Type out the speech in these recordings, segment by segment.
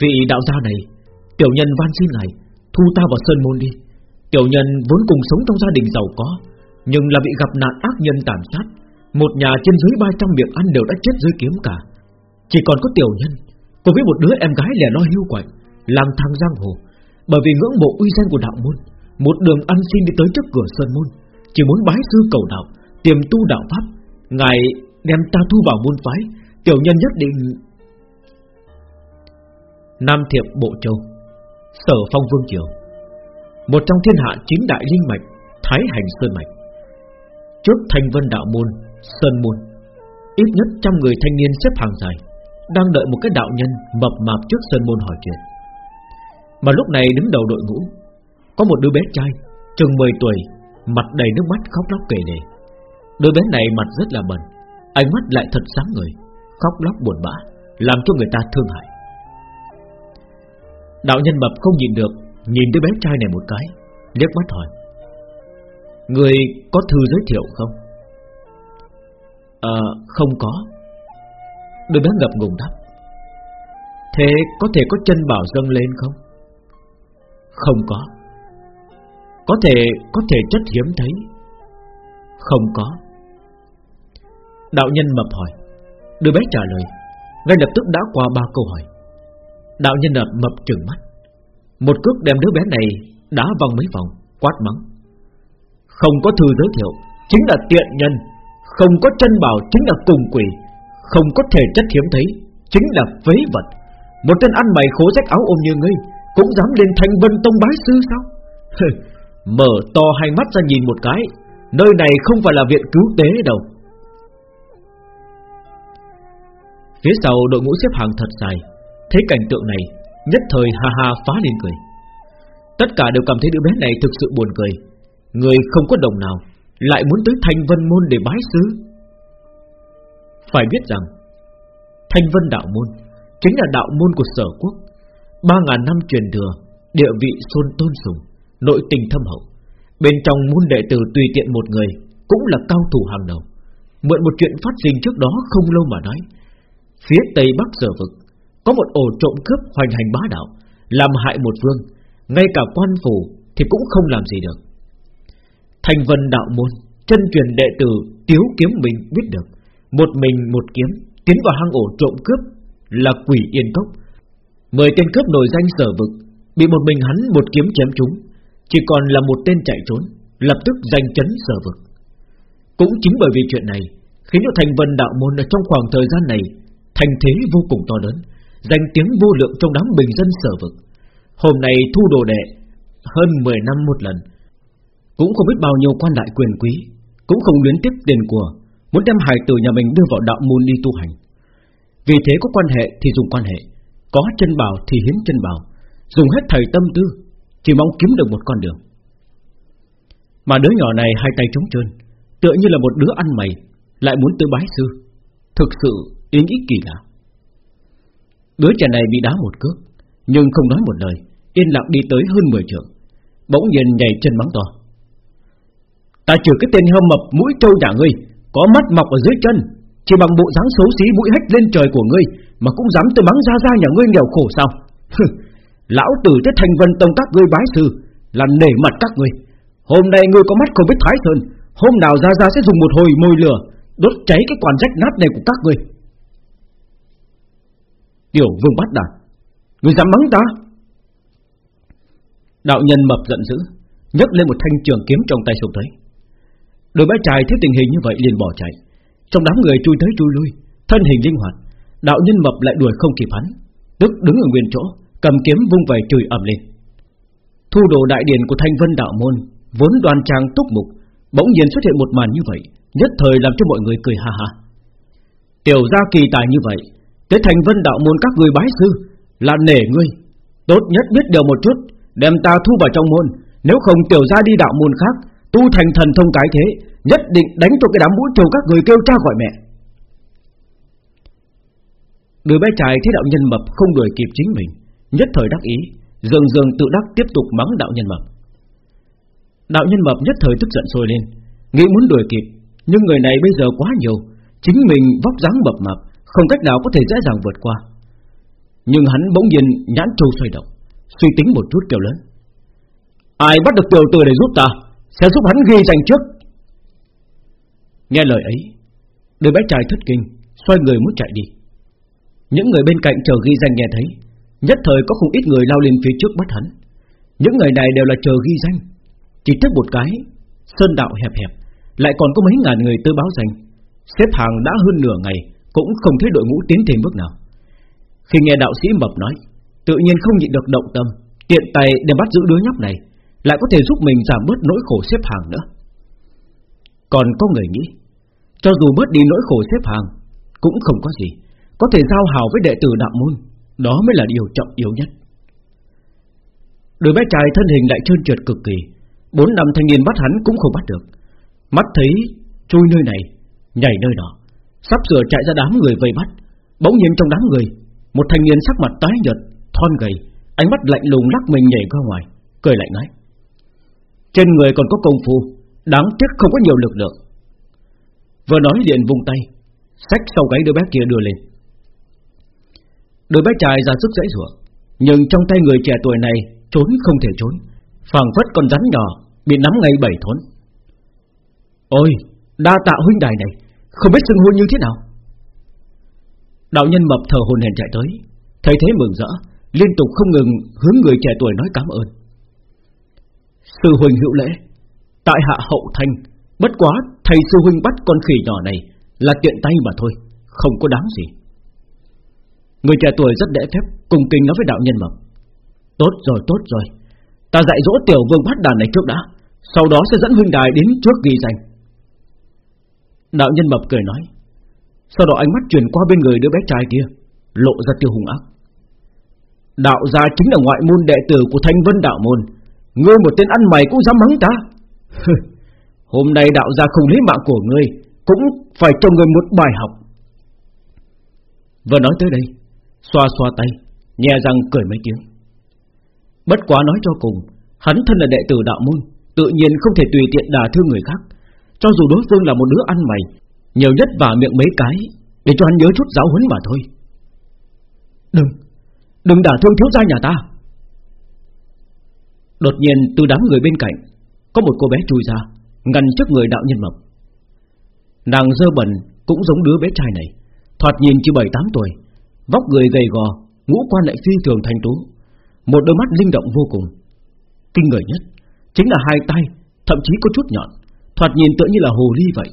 Vị đạo gia này, Tiểu nhân van xin ngài Thu ta vào sơn môn đi. Tiểu nhân vốn cùng sống trong gia đình giàu có, Nhưng là bị gặp nạn ác nhân tàn sát. Một nhà trên dưới 300 miệng ăn đều đã chết dưới kiếm cả. Chỉ còn có tiểu nhân, Cùng với một đứa em gái lẻ loi hưu quạnh, Lang thang giang hồ. Bởi vì ngưỡng mộ uy danh của đạo môn, Một đường ăn xin đi tới trước cửa sơn môn, Chỉ muốn bái sư cầu đạo, Tiềm tu đạo pháp. Ngài đem ta thu vào môn phái, Tiểu nhân nhất định Nam Thiệp Bộ Châu, Sở Phong Vương Triều. Một trong thiên hạ chính đại linh mạch, Thái Hành Sơn Mạch. Trước Thanh Vân Đạo Môn, Sơn Môn, Ít nhất trăm người thanh niên xếp hàng dài, Đang đợi một cái đạo nhân mập mạp trước Sơn Môn hỏi chuyện. Mà lúc này đứng đầu đội ngũ, Có một đứa bé trai, Chừng 10 tuổi, Mặt đầy nước mắt khóc lóc kể lệ Đứa bé này mặt rất là bẩn, Ánh mắt lại thật sáng người Khóc lóc buồn bã, Làm cho người ta thương hại. Đạo nhân mập không nhìn được, Nhìn đứa bé trai này một cái, liếc mắt hỏi. Người có thư giới thiệu không? Ờ không có. Đứa bé ngập ngùng đáp. Thế có thể có chân bảo dâng lên không? Không có. Có thể Có thể chất hiếm thấy. Không có. Đạo nhân mập hỏi. Đứa bé trả lời. Ngay lập tức đã qua ba câu hỏi. Đạo nhân mập mập trừng mắt. Một cước đem đứa bé này Đá vòng mấy vòng, Quát mắng. Không có thư giới thiệu, Chính là tiện nhân. Không có chân bảo chính là cùng quỷ. Không có thể chất hiếm thấy, Chính là phế vật. Một tên ăn mày khố rách áo ôm như ngươi, Cũng dám lên thành vân tông bái sư sao? Mở to hai mắt ra nhìn một cái, Nơi này không phải là viện cứu tế đâu. Phía sau đội ngũ xếp hàng thật dài Thấy cảnh tượng này, Nhất thời ha ha phá lên cười. Tất cả đều cảm thấy đứa bé này thực sự buồn cười. Người không có đồng nào, Lại muốn tới Thanh Vân Môn để bái sư. Phải biết rằng, Thanh Vân Đạo Môn Chính là đạo môn của sở quốc. Ba ngàn năm truyền thừa, Địa vị xôn tôn sùng, Nội tình thâm hậu. Bên trong môn đệ tử tùy tiện một người Cũng là cao thủ hàng đầu. Mượn một chuyện phát sinh trước đó không lâu mà nói, Phía tây bắc sở vực có một ổ trộm cướp hoành hành bá đạo, Làm hại một vương, Ngay cả quan phủ thì cũng không làm gì được. Thành vân đạo môn, Chân truyền đệ tử Tiếu kiếm mình biết được, Một mình một kiếm Tiến vào hang ổ trộm cướp Là quỷ yên cốc. Mười tên cướp nổi danh sở vực, Bị một mình hắn một kiếm chém chúng Chỉ còn là một tên chạy trốn, Lập tức danh chấn sở vực. Cũng chính bởi vì chuyện này, Khiến cho thành vân đạo môn ở trong khoảng thời gian này Thành thế vô cùng to lớn. Danh tiếng vô lượng trong đám bình dân sở vực. Hôm nay thu đồ đệ Hơn 10 năm một lần. Cũng không biết bao nhiêu quan đại quyền quý, Cũng không luyến tiếp tiền của, Muốn đem hài tử nhà mình đưa vào đạo môn đi tu hành. Vì thế có quan hệ thì dùng quan hệ, Có chân bảo thì hiến chân bảo. Dùng hết thời tâm tư, Chỉ mong kiếm được một con đường. Mà đứa nhỏ này hai tay trống trơn, Tựa như là một đứa ăn mày, Lại muốn tới bái sư. Thực sự ý nghĩ kỳ lạ. Đứa trẻ này bị đá một cước, Nhưng không nói một lời, Yên lặng đi tới hơn 10 trượng Bỗng nhiên nhảy chân mắng to. Ta trừ cái tên hâm mập mũi trâu nhà ngươi, Có mắt mọc ở dưới chân, Chỉ bằng bộ dáng xấu xí mũi hách lên trời của ngươi Mà cũng dám tôi mắng ra ra nhà ngươi nghèo khổ sao? Lão tử tới thành vân tông các ngươi bái sư Làm nể mặt các ngươi. Hôm nay ngươi có mắt không biết thái sơn, Hôm nào ra ra sẽ dùng một hồi môi lửa, Đốt cháy cái quản rách nát này của các ngươi. Tiểu vương bắt đạt Người dám mắng ta? Đạo nhân mập giận dữ, nhấc lên một thanh trường kiếm trong tay sụp tới. Đôi bé trai thấy tình hình như vậy liền bỏ chạy. Trong đám người chui tới chui lui, Thân hình linh hoạt, Đạo nhân mập lại đuổi không kịp hắn. Tức đứng ở nguyên chỗ, Cầm kiếm vung về chửi ầm lên. Thu đồ đại điển của thanh vân đạo môn, Vốn đoan trang túc mục, Bỗng nhiên xuất hiện một màn như vậy, Nhất thời làm cho mọi người cười ha ha. Tiểu gia kỳ tài như vậy Tới thành vân đạo môn các người bái sư, Là nể ngươi. Tốt nhất biết điều một chút, Đem ta thu vào trong môn. Nếu không tiểu ra đi đạo môn khác, Tu thành thần thông cái thế, Nhất định đánh cho cái đám mũi trầu các người kêu cha gọi mẹ. Đứa bé trai thấy đạo nhân mập không đuổi kịp chính mình, Nhất thời đắc ý, Dường dường tự đắc tiếp tục mắng đạo nhân mập. Đạo nhân mập nhất thời tức giận sôi lên, Nghĩ muốn đuổi kịp, Nhưng người này bây giờ quá nhiều, Chính mình vóc dáng mập mập không cách nào có thể dễ dàng vượt qua. Nhưng hắn bỗng nhiên nhãn trâu xoay động, Suy tính một chút kêu lớn. Ai bắt được tiểu tử để giúp ta, Sẽ giúp hắn ghi danh trước. Nghe lời ấy, Đứa bé trai thất kinh, Xoay người muốn chạy đi. Những người bên cạnh chờ ghi danh nghe thấy, Nhất thời có không ít người lao lên phía trước bắt hắn. Những người này đều là chờ ghi danh. Chỉ tiếc một cái, Sơn đạo hẹp hẹp, Lại còn có mấy ngàn người tới báo danh. Xếp hàng đã hơn nửa ngày cũng không thấy đội ngũ tiến thêm bước nào. Khi nghe đạo sĩ mập nói, Tự nhiên không nhịn được động tâm, Tiện tay để bắt giữ đứa nhóc này, Lại có thể giúp mình giảm bớt nỗi khổ xếp hàng nữa. Còn có người nghĩ, Cho dù bớt đi nỗi khổ xếp hàng, Cũng không có gì Có thể giao hào với đệ tử đạo môn, Đó mới là điều trọng yếu nhất. Đứa bé trai thân hình lại trơn trượt cực kỳ, Bốn năm thanh niên bắt hắn cũng không bắt được. Mắt thấy chui nơi này, Nhảy nơi đó. Sắp sửa chạy ra đám người vây bắt. Bỗng nhiên trong đám người, Một thanh niên sắc mặt tái nhợt, Thon gầy, Ánh mắt lạnh lùng lắc mình nhảy ra ngoài, Cười lại nói. Trên người còn có công phu, Đáng tiếc không có nhiều lực lượng. Vừa nói liền vung tay, Xách sau gáy đứa bé kia đưa lên. Đứa bé trai ra sức dãy rủa, Nhưng trong tay người trẻ tuổi này Trốn không thể trốn, phảng phất con rắn nhỏ Bị nắm ngay bảy thốn. Ôi, đa tạ huynh đài này không biết xưng hôn như thế nào. Đạo nhân mập thờ hồn hèn chạy tới. Thấy thế mừng rỡ, Liên tục không ngừng hướng người trẻ tuổi nói cảm ơn. Sư huynh hữu lễ, Tại hạ hậu thanh, Bất quá thầy sư huynh bắt con khỉ nhỏ này Là tiện tay mà thôi, Không có đáng gì. Người trẻ tuổi rất đễ phép, Cùng kinh nói với đạo nhân mập. Tốt rồi tốt rồi. Ta dạy dỗ tiểu vương bắt đàn này trước đã, Sau đó sẽ dẫn huynh đài đến trước ghi danh. Đạo nhân mập cười nói. Sau đó ánh mắt chuyển qua bên người đứa bé trai kia, Lộ ra tiêu hùng ác. Đạo gia chính là ngoại môn đệ tử của Thanh Vân Đạo Môn. Ngươi một tên ăn mày cũng dám mắng ta. Hôm nay đạo gia không lấy mạng của ngươi, Cũng phải cho ngươi một bài học. Vừa nói tới đây, Xoa xoa tay, Nhẹ răng cười mấy tiếng. Bất quá nói cho cùng, Hắn thân là đệ tử đạo môn, Tự nhiên không thể tùy tiện đả thương người khác. Cho dù đối phương là một đứa ăn mày Nhiều nhất vả miệng mấy cái Để cho hắn nhớ chút giáo huấn mà thôi. Đừng Đừng đả thương thiếu gia nhà ta. Đột nhiên từ đám người bên cạnh Có một cô bé chui ra Ngăn trước người đạo nhân mập Nàng dơ bẩn cũng giống đứa bé trai này Thoạt nhìn chỉ 7-8 tuổi Vóc người gầy gò Ngũ quan lại phi thường thành tú. Một đôi mắt linh động vô cùng. Kinh người nhất Chính là hai tay Thậm chí có chút nhọn Thoạt nhìn tựa như là hồ ly vậy.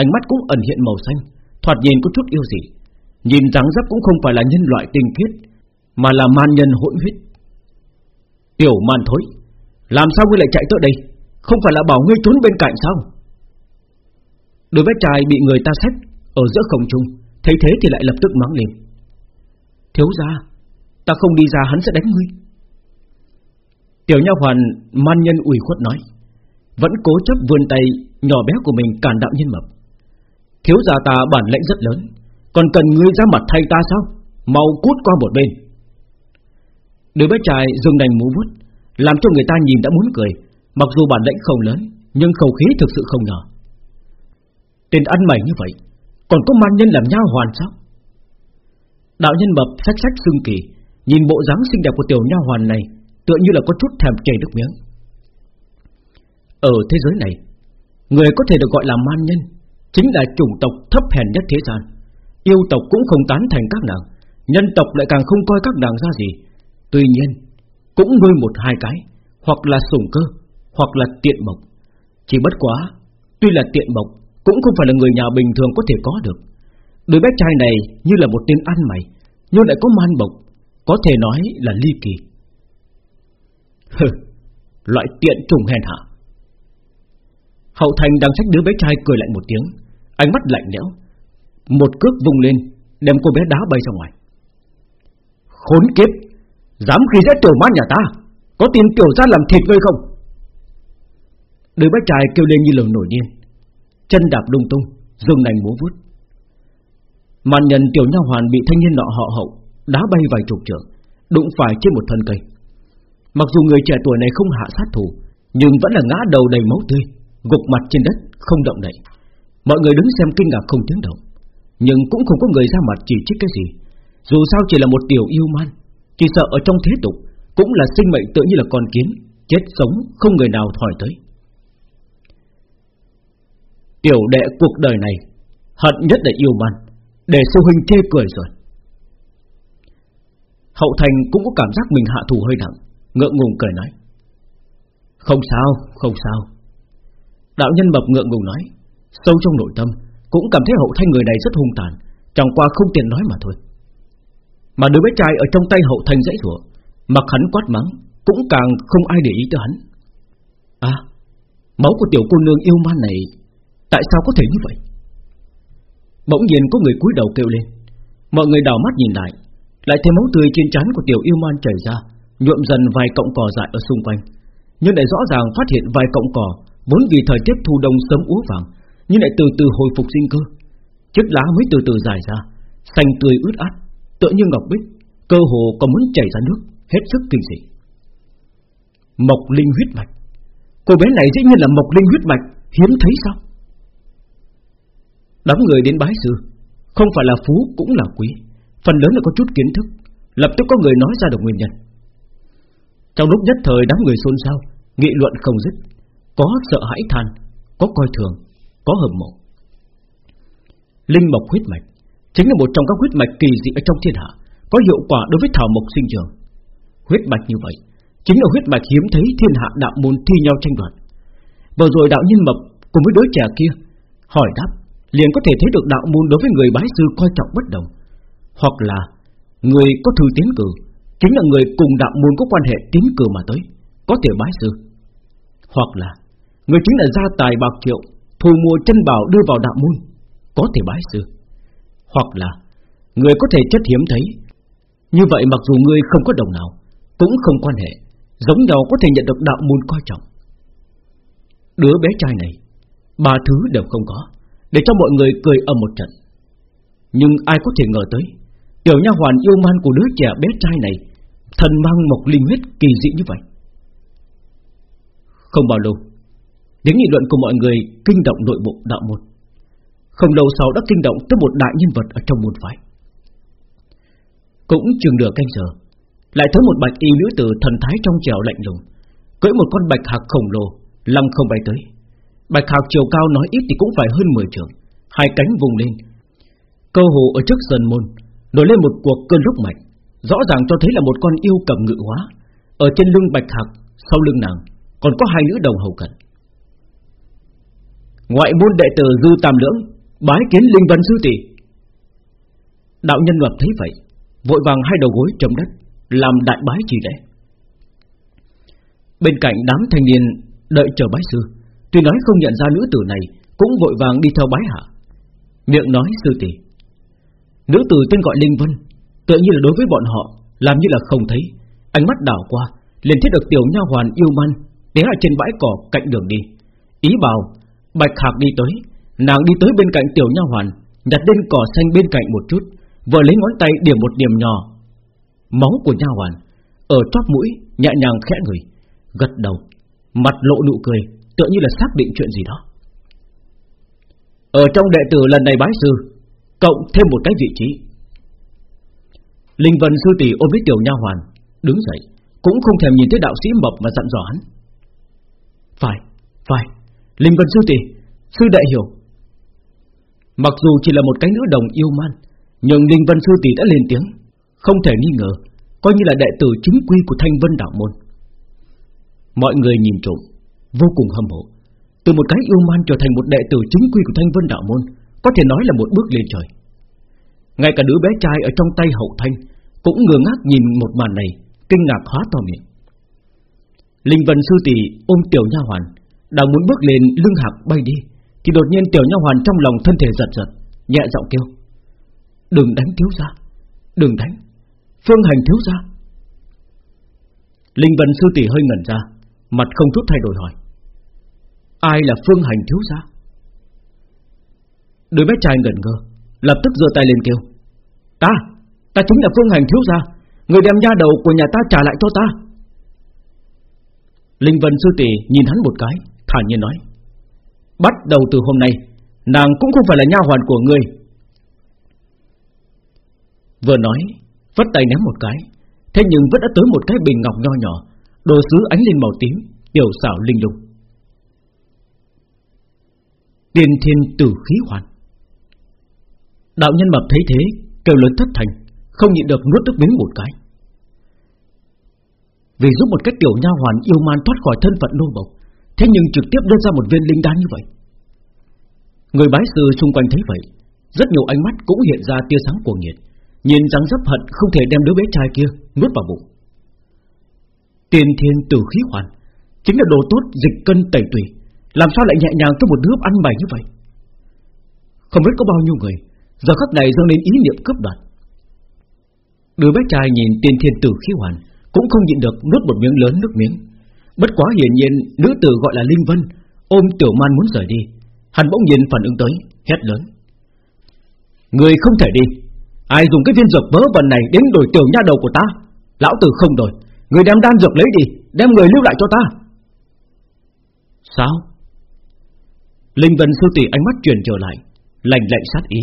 Ánh mắt cũng ẩn hiện màu xanh. Thoạt nhìn có chút yêu dị. Nhìn dáng dấp cũng không phải là nhân loại tinh khiết Mà là man nhân hỗn huyết. Tiểu man thối Làm sao ngươi lại chạy tới đây? Không phải là bảo ngươi trốn bên cạnh sao? Đối với trai bị người ta xét, Ở giữa không trung Thấy thế thì lại lập tức mắng lên. Thiếu ra Ta không đi ra hắn sẽ đánh ngươi. Tiểu nha hoàn man nhân ủy khuất nói. Vẫn cố chấp vươn tay, Nhỏ bé của mình cản đạo nhân mập. Thiếu gia ta bản lĩnh rất lớn, Còn cần ngươi ra mặt thay ta sao? Mau cút qua một bên. Đứa bé trai dừng đành mũ vút Làm cho người ta nhìn đã muốn cười, Mặc dù bản lĩnh không lớn, Nhưng khẩu khí thực sự không nhỏ. Tên ăn mày như vậy, Còn có man nhân làm nhau hoàn sao? Đạo nhân mập sách sách xưng kỳ, Nhìn bộ dáng xinh đẹp của tiểu nha hoàn này, Tựa như là có chút thèm chảy nước miếng. Ở thế giới này, Người có thể được gọi là man nhân Chính là chủng tộc thấp hèn nhất thế gian. Yêu tộc cũng không tán thành các nàng, Nhân tộc lại càng không coi các nàng ra gì. Tuy nhiên, Cũng nuôi một hai cái, Hoặc là sủng cơ, Hoặc là tiện mộc. Chỉ bất quá, Tuy là tiện mộc, Cũng không phải là người nhà bình thường có thể có được. Đứa bé trai này như là một tên ăn mày, Nhưng lại có man bộc, Có thể nói là ly kỳ. Hừ, Loại tiện trùng hèn hạ. Hậu thành đang sách đứa bé trai cười lạnh một tiếng. Ánh mắt lạnh lẽo. Một cước vung lên, Đem cô bé đá bay ra ngoài. Khốn kiếp! Dám khi dễ tiểu man nhà ta? Có tin tiểu ra làm thịt ngươi không? Đứa bé trai kêu lên như lồng nổi điên. Chân đạp lung tung, Dương nành múa vút Màn nhân tiểu nha hoàn bị thanh niên nọ họ hậu Đá bay vài chục trượng, Đụng phải trên một thân cây. Mặc dù người trẻ tuổi này không hạ sát thủ, Nhưng vẫn là ngã đầu đầy máu tươi. Gục mặt trên đất không động đậy. Mọi người đứng xem kinh ngạc không tiếng động. Nhưng cũng không có người ra mặt chỉ trích cái gì. Dù sao chỉ là một tiểu yêu man Chỉ sợ ở trong thế tục Cũng là sinh mệnh tự như là con kiến Chết sống không người nào thòi tới. Tiểu đệ cuộc đời này Hận nhất là yêu man Để sư huynh chê cười rồi. Hậu thành cũng có cảm giác mình hạ thủ hơi nặng Ngượng ngùng cười nói. Không sao, không sao. Đạo nhân mập ngượng ngùng nói, Sâu trong nội tâm, Cũng cảm thấy hậu thanh người này rất hung tàn, Chẳng qua không tiện nói mà thôi. Mà đứa bé trai ở trong tay hậu thanh dãy rủa, Mặc hắn quát mắng, Cũng càng không ai để ý tới hắn. À Máu của tiểu cô nương yêu man này, Tại sao có thể như vậy? Bỗng nhiên có người cúi đầu kêu lên. Mọi người đảo mắt nhìn lại Lại thấy máu tươi trên trán của tiểu yêu man chảy ra, Nhuộm dần vài cọng cỏ dại ở xung quanh. Nhưng lại rõ ràng phát hiện vài cọng cỏ Vốn vì thời tiết thu đông sớm úa vàng, Nhưng lại từ từ hồi phục sinh cơ. Chiếc lá mới từ từ dài ra, Xanh tươi ướt át, Tựa như ngọc bích, Cơ hồ còn muốn chảy ra nước, Hết sức kinh dị. Mộc linh huyết mạch. Cô bé này dĩ nhiên là mộc linh huyết mạch, Hiếm thấy sao? Đám người đến bái sư, Không phải là phú cũng là quý, Phần lớn là có chút kiến thức, Lập tức có người nói ra được nguyên nhân. Trong lúc nhất thời đám người xôn xao, Nghị luận không dứt có sợ hãi than Có coi thường Có hầm mộ. Linh mộc huyết mạch Chính là một trong các huyết mạch kỳ dị ở trong thiên hạ Có hiệu quả đối với thảo mộc sinh trường. Huyết mạch như vậy Chính là huyết mạch hiếm thấy thiên hạ đạo môn thi nhau tranh đoạt. Vừa rồi đạo nhân mập Cùng với đối trẻ kia Hỏi đáp liền có thể thấy được đạo môn đối với người bái sư coi trọng bất đồng, hoặc là người có thư tiến cử chính là người cùng đạo môn có quan hệ tiến cử mà tới, có thể bái sư, hoặc là người chính là gia tài bạc triệu thu mua chân bảo đưa vào đạo môn, có thể bái sư, hoặc là người có thể chất hiếm thấy, như vậy mặc dù người không có đồng nào, cũng không quan hệ, giống nhau có thể nhận được đạo môn coi trọng. Đứa bé trai này, ba thứ đều không có để cho mọi người cười ở một trận. Nhưng ai có thể ngờ tới, tiểu nha hoàn yêu man của đứa trẻ bé trai này, thần mang một linh huyết kỳ dị như vậy. Không bao lâu, tiếng nghị luận của mọi người kinh động nội bộ đạo môn. Không lâu sau đã kinh động tới một đại nhân vật ở trong môn phái. Cũng chừng nửa canh giờ, lại thấy một bạch y nữ tử thần thái trong trẻo lạnh lùng, cưỡi một con bạch hạc khổng lồ, lăng không bay tới. Bạch Hạc chiều cao nói ít thì cũng phải hơn 10 trường Hai cánh vùng lên Cơ hồ ở trước sân môn Nổi lên một cuộc cơn lốc mạnh Rõ ràng cho thấy là một con yêu cầm ngự hóa Ở trên lưng Bạch Hạc Sau lưng nàng còn có hai nữ đồng hầu cận Ngoại môn đệ tử Dư Tam Lưỡng, Bái kiến Linh Vân Sư Tỷ. Đạo nhân ngập thấy vậy, Vội vàng hai đầu gối trầm đất, Làm đại bái chỉ lễ. Bên cạnh đám thanh niên Đợi chờ bái sư, Tuy nói không nhận ra nữ tử này, Cũng vội vàng đi theo bái hạ. Miệng nói, sư tỷ, Nữ tử tên gọi Linh Vân Tự như là đối với bọn họ, Làm như là không thấy, Ánh mắt đảo qua, liền thấy được tiểu nha hoàn yêu man Té ở trên bãi cỏ cạnh đường đi Ý bảo Bạch Hạc đi tới Nàng đi tới bên cạnh tiểu nha hoàn Nhặt lên cỏ xanh bên cạnh một chút Vừa lấy ngón tay điểm một điểm nhỏ Máu của nha hoàn Ở chóp mũi nhẹ nhàng khẽ người Gật đầu Mặt lộ nụ cười tựa như là xác định chuyện gì đó. Ở trong đệ tử lần này bái sư, cộng thêm một cái vị trí. Linh Vân sư tỷ ôm lấy tiểu nha hoàn, đứng dậy, cũng không thèm nhìn thấy đạo sĩ mập mà dặn dò hắn. Phải, phải, Linh Vân sư tỷ, sư đệ hiểu. Mặc dù chỉ là một cái nữ đồng yêu man, nhưng Linh Vân sư tỷ đã lên tiếng, không thể nghi ngờ, coi như là đệ tử chính quy của Thanh Vân đạo môn. Mọi người nhìn trộm, vô cùng hâm mộ. Từ một cái yêu man trở thành một đệ tử chính quy của Thanh Vân Đạo Môn, có thể nói là một bước lên trời. Ngay cả đứa bé trai ở trong tay hậu thanh cũng ngơ ngác nhìn một màn này, kinh ngạc hóa to miệng. Linh Vân sư tỷ ôm tiểu nha hoàn, đang muốn bước lên lưng hạc bay đi, thì đột nhiên tiểu nha hoàn trong lòng thân thể giật giật, nhẹ giọng kêu: "Đừng đánh thiếu gia, đừng đánh, Phương Hành thiếu gia." Linh Vân sư tỷ hơi ngẩn ra, mặt không chút thay đổi hỏi: Ai là phương hành thiếu gia Đứa bé trai ngẩn ngơ Lập tức giơ tay lên kêu Ta, ta chính là phương hành thiếu gia Người đem nha đầu của nhà ta trả lại cho ta Linh Vân Sư Tỷ nhìn hắn một cái Thản nhiên nói, Bắt đầu từ hôm nay, Nàng cũng không phải là nha hoàn của ngươi. Vừa nói, Vất tay ném một cái, Thế nhưng vẫn đã tới một cái bình ngọc nho nhỏ, Đồ sứ ánh lên màu tím, Tiểu xảo linh lung. Tiên thiên tử khí hoàn. Đạo nhân mập thấy thế, Kêu lớn thất thành, Không nhịn được nuốt nước miếng một cái. Vì giúp một cái tiểu nha hoàn yêu man thoát khỏi thân phận nô bộc, Thế nhưng trực tiếp đưa ra một viên linh đan như vậy. Người bái sư xung quanh thấy vậy, Rất nhiều ánh mắt cũng hiện ra tia sáng cuồng nhiệt, Nhìn dáng dấp hận không thể đem đứa bé trai kia nuốt vào bụng. Tiên thiên tử khí hoàn, Chính là đồ tốt dịch cân tẩy tùy Làm sao lại nhẹ nhàng cho một đứa ăn mày như vậy? Không biết có bao nhiêu người, Giờ khắc này dâng lên ý niệm cướp đoạt. Đứa bé trai nhìn tiên thiên tử khí hoàn cũng không nhịn được nuốt một miếng lớn nước miếng. Bất quá hiển nhiên Nữ tử gọi là Linh Vân Ôm tiểu man muốn rời đi. Hắn bỗng nhiên phản ứng tới Hét lớn. Người không thể đi. Ai dùng cái viên dược vớ vẩn này đến đổi tiểu nha đầu của ta? Lão tử không đổi. Người đem đan dược lấy đi Đem người lưu lại cho ta. Sao? Linh Vân sư tỷ ánh mắt chuyển trở lại Lạnh lạnh sát ý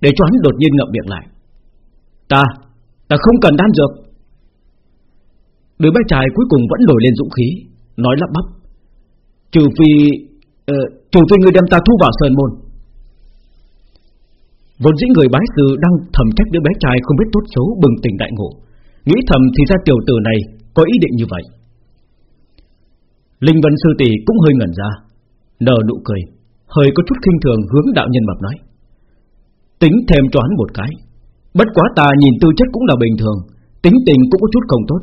Để cho hắn đột nhiên ngậm miệng lại. Ta, ta không cần đan dược. Đứa bé trai cuối cùng vẫn nổi lên dũng khí Nói lắp bắp. Trừ phi uh, Trừ phi người đem ta thu vào sơn môn. Vốn dĩ người bái sư đang thầm trách đứa bé trai không biết tốt xấu bừng tỉnh đại ngộ. Nghĩ thầm thì ra tiểu tử này có ý định như vậy. Linh Vân Sư Tỷ cũng hơi ngẩn ra Nở nụ cười Hơi có chút khinh thường hướng đạo nhân mập nói. Tính thêm cho hắn một cái Bất quá ta nhìn tư chất cũng là bình thường Tính tình cũng có chút không tốt.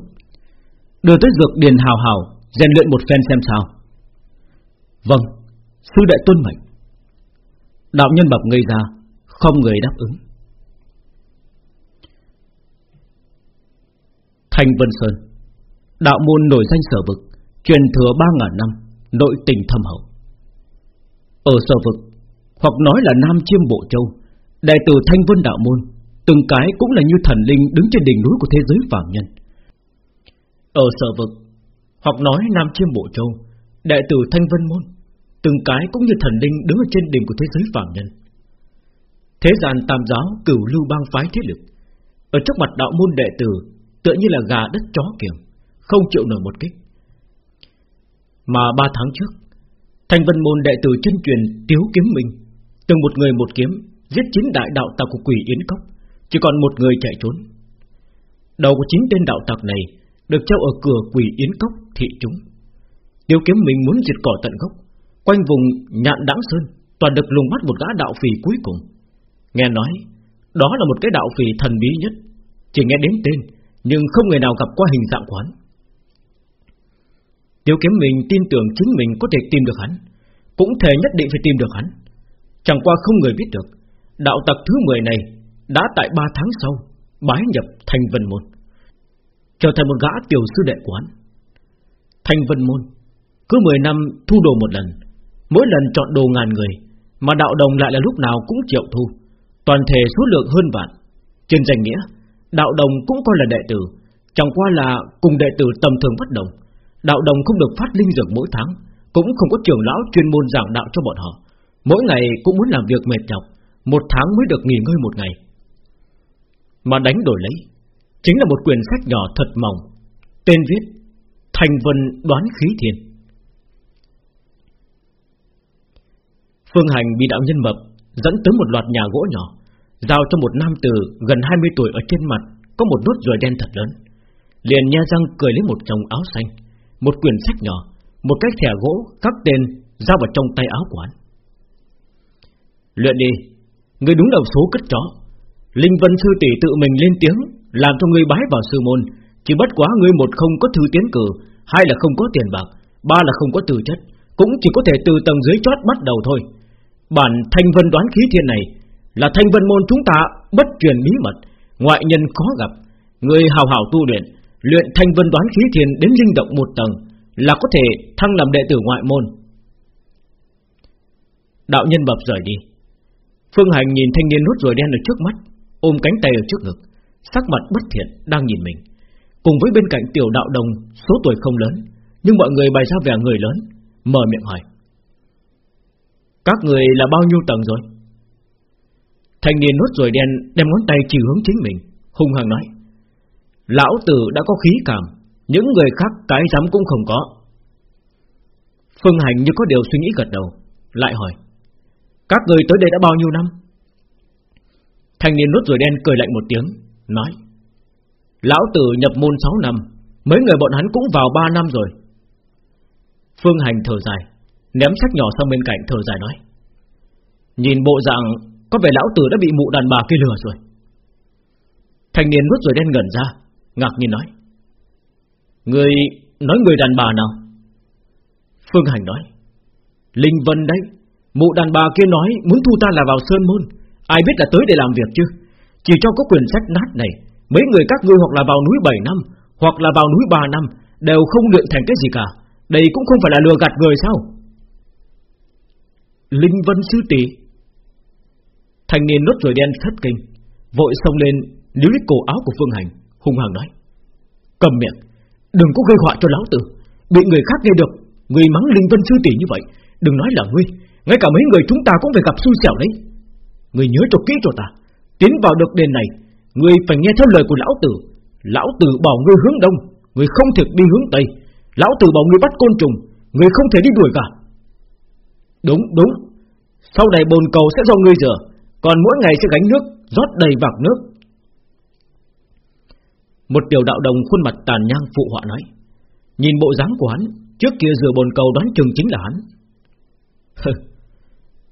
Đưa tới dược điền hào hào, rèn luyện một phen xem sao. Vâng Sư đại tuân mệnh. Đạo nhân bập ngây ra, Không người đáp ứng. Thành Vân Sơn, Đạo môn nổi danh sở vực, Truyền thừa ba ngàn năm, Nội tình thâm hậu. Ở sở vực, Hoặc nói là Nam Chiêm Bộ Châu Đại tử Thanh Vân Đạo Môn, Từng cái cũng là như thần linh đứng trên đỉnh núi của thế giới phàm nhân. Ở sở vực, Hoặc nói Nam Chiêm Bộ Châu, đệ tử Thanh Vân Môn, Từng cái cũng như thần linh đứng ở trên đỉnh của thế giới phạm nhân. Thế gian tam giáo cửu lưu bang phái thế lực, Ở trước mặt đạo môn đệ tử Tựa như là gà đất chó kiềng Không chịu nổi một kích. Mà ba tháng trước, Thanh vân môn đệ tử chân truyền Tiếu Kiếm Minh, Từng một người một kiếm, Giết chín đại đạo tặc của quỷ Yến Cốc, Chỉ còn một người chạy trốn. Đầu của chín tên đạo tặc này được treo ở cửa quỷ Yến Cốc thị chúng. Tiêu Kiếm mình muốn diệt cỏ tận gốc, Quanh vùng nhạn đãng sơn, Toàn được lùng bắt một gã đạo phì cuối cùng. Nghe nói, Đó là một cái đạo phì thần bí nhất. Chỉ nghe đến tên, Nhưng không người nào gặp qua hình dạng quán Tiêu kiếm mình tin tưởng chính mình có thể tìm được hắn, Cũng thể nhất định phải tìm được hắn. Chẳng qua không người biết được, Đạo tặc thứ 10 này Đã tại 3 tháng sau Bái nhập thành vân môn. Trở thành một gã tiểu sư đệ quán Thành vân môn, Cứ 10 năm thu đồ một lần. Mỗi lần chọn đồ ngàn người, Mà đạo đồng lại là lúc nào cũng chịu thu. Toàn thể số lượng hơn vạn. Trên danh nghĩa, Đạo đồng cũng coi là đệ tử, Chẳng qua là cùng đệ tử tầm thường bất đồng. Đạo đồng không được phát linh dược mỗi tháng, Cũng không có trưởng lão chuyên môn giảng đạo cho bọn họ. Mỗi ngày cũng muốn làm việc mệt nhọc, Một tháng mới được nghỉ ngơi một ngày. Mà đánh đổi lấy Chính là một quyển sách nhỏ thật mỏng, Tên viết Thành vân đoán khí thiên Phương Hành bị đạo nhân mập Dẫn tới một loạt nhà gỗ nhỏ, Giao cho một nam tử gần 20 tuổi ở trên mặt Có một nốt ruồi đen thật lớn, Liền nha răng cười lấy một chồng áo xanh, Một quyển sách nhỏ, Một cái thẻ gỗ các tên Giao vào trong tay áo quán. Luyện đi, Người đúng đầu số cất chó. Linh Vân Sư tỷ tự mình lên tiếng làm cho người bái vào sư môn. Chỉ bất quá người một không có thư tiến cử, Hai là không có tiền bạc, Ba là không có tư chất, Cũng chỉ có thể từ tầng dưới chót bắt đầu thôi. Bản thanh vân đoán khí thiên này Là thanh vân môn chúng ta bất truyền bí mật, Ngoại nhân khó gặp. Người hào hào tu luyện Luyện thanh vân đoán khí thiên đến linh động một tầng Là có thể thăng làm đệ tử ngoại môn. Đạo nhân bập rời đi. Phương Hành nhìn thanh niên nút rồi đen ở trước mắt, Ôm cánh tay ở trước ngực. Sắc mặt bất thiện đang nhìn mình. Cùng với bên cạnh tiểu đạo đồng, Số tuổi không lớn, Nhưng mọi người bày ra vẻ người lớn, Mở miệng hỏi. Các người là bao nhiêu tầng rồi? Thanh niên nốt rồi đen, Đem ngón tay chỉ hướng chính mình, Hung hăng nói. Lão tử đã có khí cảm, Những người khác cái dám cũng không có. Phương Hành như có điều suy nghĩ gật đầu, Lại hỏi. Các người tới đây đã bao nhiêu năm? Thanh niên nốt rồi đen cười lạnh một tiếng Nói, Lão tử nhập môn 6 năm, Mấy người bọn hắn cũng vào 3 năm rồi. Phương Hành thở dài, Ném sách nhỏ sang bên cạnh thở dài nói, Nhìn bộ dạng, Có vẻ lão tử đã bị mụ đàn bà kia lừa rồi. Thanh niên nuốt rồi đen ngẩn ra, Ngạc nhiên nói, Người nói người đàn bà nào? Phương Hành nói, Linh Vân đấy, Mụ đàn bà kia nói muốn thu ta là vào Sơn Môn, Ai biết là tới để làm việc chứ? Chỉ cho có quyền sách nát này, Mấy người các ngươi hoặc là vào núi 7 năm, Hoặc là vào núi 3 năm, Đều không luyện thành cái gì cả. Đây cũng không phải là lừa gạt người sao? Linh Vân Sư Tỷ. Thành niên nốt rồi đen thất kinh, Vội xông lên, níu lấy cổ áo của Phương Hành, Hung hăng nói. Cầm miệng, Đừng có gây họa cho lão tử. Bị người khác nghe được, Người mắng Linh Vân Sư Tỷ như vậy, Đừng nói là ngươi, Ngay cả mấy người chúng ta cũng phải gặp xui xẻo đấy. Người nhớ cho kỹ cho ta Tiến vào được đền này, Người phải nghe theo lời của lão tử. Lão tử bảo ngươi hướng đông, Người không thể đi hướng tây. Lão tử bảo ngươi bắt côn trùng, Người không thể đi đuổi cả. Đúng đúng. Sau này bồn cầu sẽ do ngươi rửa, Còn mỗi ngày sẽ gánh nước, rót đầy vạc nước. Một tiểu đạo đồng khuôn mặt tàn nhang phụ họa nói, Nhìn bộ dáng của hắn, Trước kia rửa bồn cầu đoán chừng chính là hắn.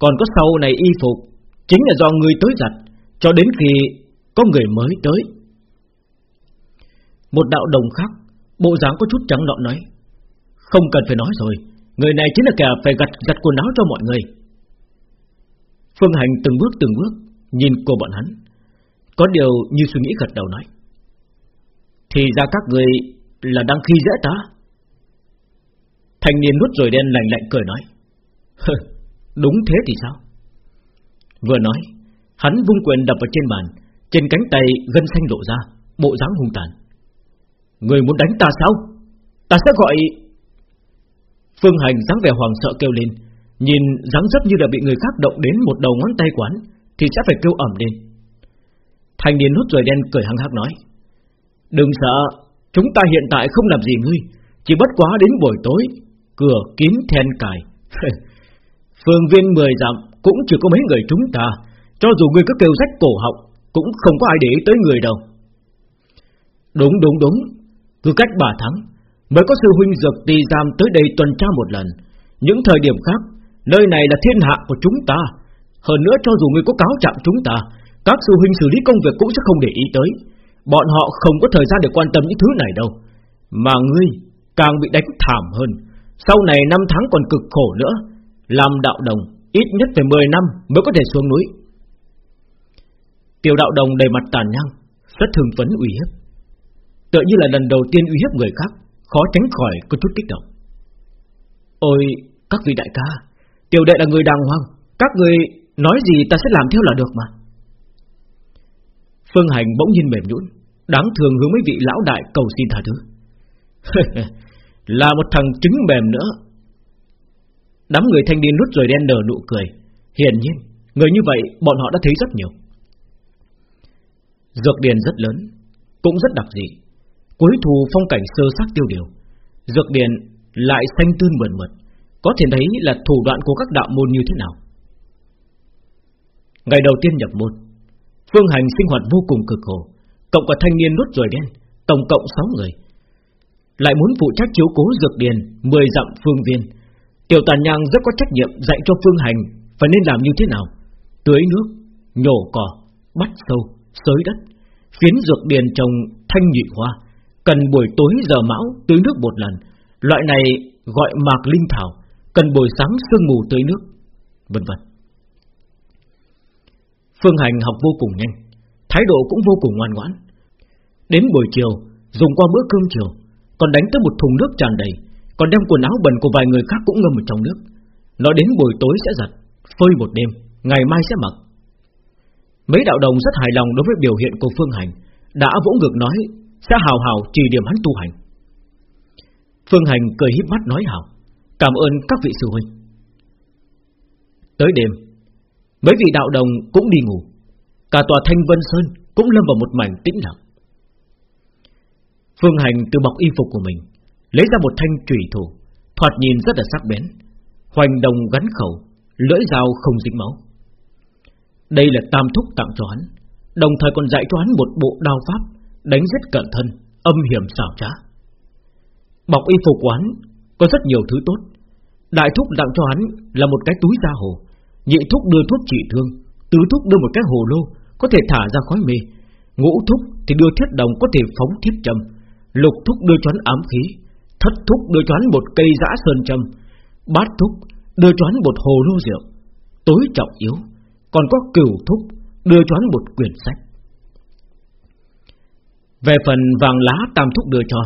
Còn có sau này y phục, Chính là do người tới giặt. Cho đến khi có người mới tới. Một đạo đồng khác, Bộ dáng có chút trắng nọn nói, Không cần phải nói rồi, Người này chính là kẻ phải gặt gặt quần áo cho mọi người. Phương Hành từng bước từng bước Nhìn cô bọn hắn, Có điều như suy nghĩ gật đầu nói, Thì ra các người Là đang khi dễ ta. Thanh niên nuốt rồi đen lạnh lạnh cười nói Đúng thế thì sao? Vừa nói Hắn vung quyền đập vào trên bàn, Trên cánh tay gân xanh lộ ra, Bộ dáng hung tàn. Người muốn đánh ta sao? Ta sẽ gọi Phương Hành dáng vẻ hoàng sợ kêu lên, Nhìn dáng dấp như là bị người khác động đến một đầu ngón tay quán Thì sẽ phải kêu ẩm lên. Thanh niên nút rồi đen cười hăng hắc nói, Đừng sợ, Chúng ta hiện tại không làm gì ngươi, Chỉ bất quá đến buổi tối, Cửa kín then cài. Phương viên mười dặm Cũng chỉ có mấy người chúng ta cho dù ngươi có kêu rách cổ họng, Cũng không có ai để ý tới người đâu. Đúng đúng đúng. Cứ cách bà tháng, Mới có sư huynh dược tì giam tới đây tuần tra một lần. Những thời điểm khác, Nơi này là thiên hạ của chúng ta. Hơn nữa, cho dù ngươi có cáo trạng chúng ta, Các sư huynh xử lý công việc cũng sẽ không để ý tới. Bọn họ không có thời gian để quan tâm những thứ này đâu. Mà ngươi, càng bị đánh thảm hơn. Sau này năm tháng còn cực khổ nữa, Làm đạo đồng, Ít nhất phải 10 năm mới có thể xuống núi. Tiểu đạo đồng đầy mặt tàn nhang, Rất thường phấn, uy hiếp. Tựa như là lần đầu tiên uy hiếp người khác, Khó tránh khỏi có chút kích động. Ôi, các vị đại ca, Tiểu đệ là người đàng hoàng, Các người nói gì ta sẽ làm theo là được mà. Phương Hành bỗng nhiên mềm nhũn, Đáng thường hướng mấy vị lão đại cầu xin tha thứ. Là một thằng trứng mềm nữa. Đám người thanh niên nút rồi đen nở nụ cười. Hiển nhiên, Người như vậy, bọn họ đã thấy rất nhiều. Dược điền rất lớn Cũng rất đặc dị. Cuối thù phong cảnh sơ sắc tiêu điều Dược điền lại xanh tươi mượt mượt Có thể thấy là thủ đoạn của các đạo môn như thế nào. Ngày đầu tiên nhập môn Phương hành sinh hoạt vô cùng cực khổ Cộng cả thanh niên nút rồi đen Tổng cộng 6 người. Lại muốn phụ trách chiếu cố dược điền 10 dặm phương viên Tiểu tàn nhang rất có trách nhiệm dạy cho phương hành Phải nên làm như thế nào. Tưới nước, nhổ cỏ, bắt sâu, sới đất. Phiến dược điền trồng thanh nhị hoa. Cần buổi tối giờ mão tưới nước một lần. Loại này gọi mạc linh thảo. Cần buổi sáng sương mù tưới nước. Vân vân. Phương Hành học vô cùng nhanh. Thái độ cũng vô cùng ngoan ngoãn. Đến buổi chiều, Dùng qua bữa cơm chiều, Còn đánh tới một thùng nước tràn đầy, Còn đem quần áo bẩn của vài người khác cũng ngâm ở trong nước. Nói đến buổi tối sẽ giặt, Phơi một đêm, Ngày mai sẽ mặc. Mấy đạo đồng rất hài lòng đối với biểu hiện của Phương Hành, Đã vỗ ngược nói Sẽ hào hào chỉ điểm hắn tu hành. Phương Hành cười híp mắt nói hào, Cảm ơn các vị sư huynh. Tới đêm, Mấy vị đạo đồng cũng đi ngủ. Cả tòa Thanh Vân Sơn Cũng lâm vào một mảnh tĩnh lặng. Phương Hành từ bọc y phục của mình, Lấy ra một thanh trùy thủ, Thoạt nhìn rất là sắc bén, Hoành đồng gắn khẩu, Lưỡi dao không dính máu. Đây là tam thúc tặng cho hắn, Đồng thời còn dạy cho hắn một bộ đao pháp, Đánh rất cẩn thân Âm hiểm xảo trá. Bọc y phục quán Có rất nhiều thứ tốt. Đại thúc tặng cho hắn là một cái túi da hồ, Nhị thúc đưa thuốc trị thương, Tứ thúc đưa một cái hồ lô, Có thể thả ra khói mê. Ngũ thúc thì đưa thiết đồng có thể phóng thiết châm Lục thúc đưa cho hắn ám khí, Thất thúc đưa cho hắn một cây giã sơn châm Bát thúc đưa cho hắn một hồ lô rượu, Tối trọng yếu. Còn có cửu thúc đưa cho hắn một quyển sách. Về phần vàng lá tam thúc đưa cho,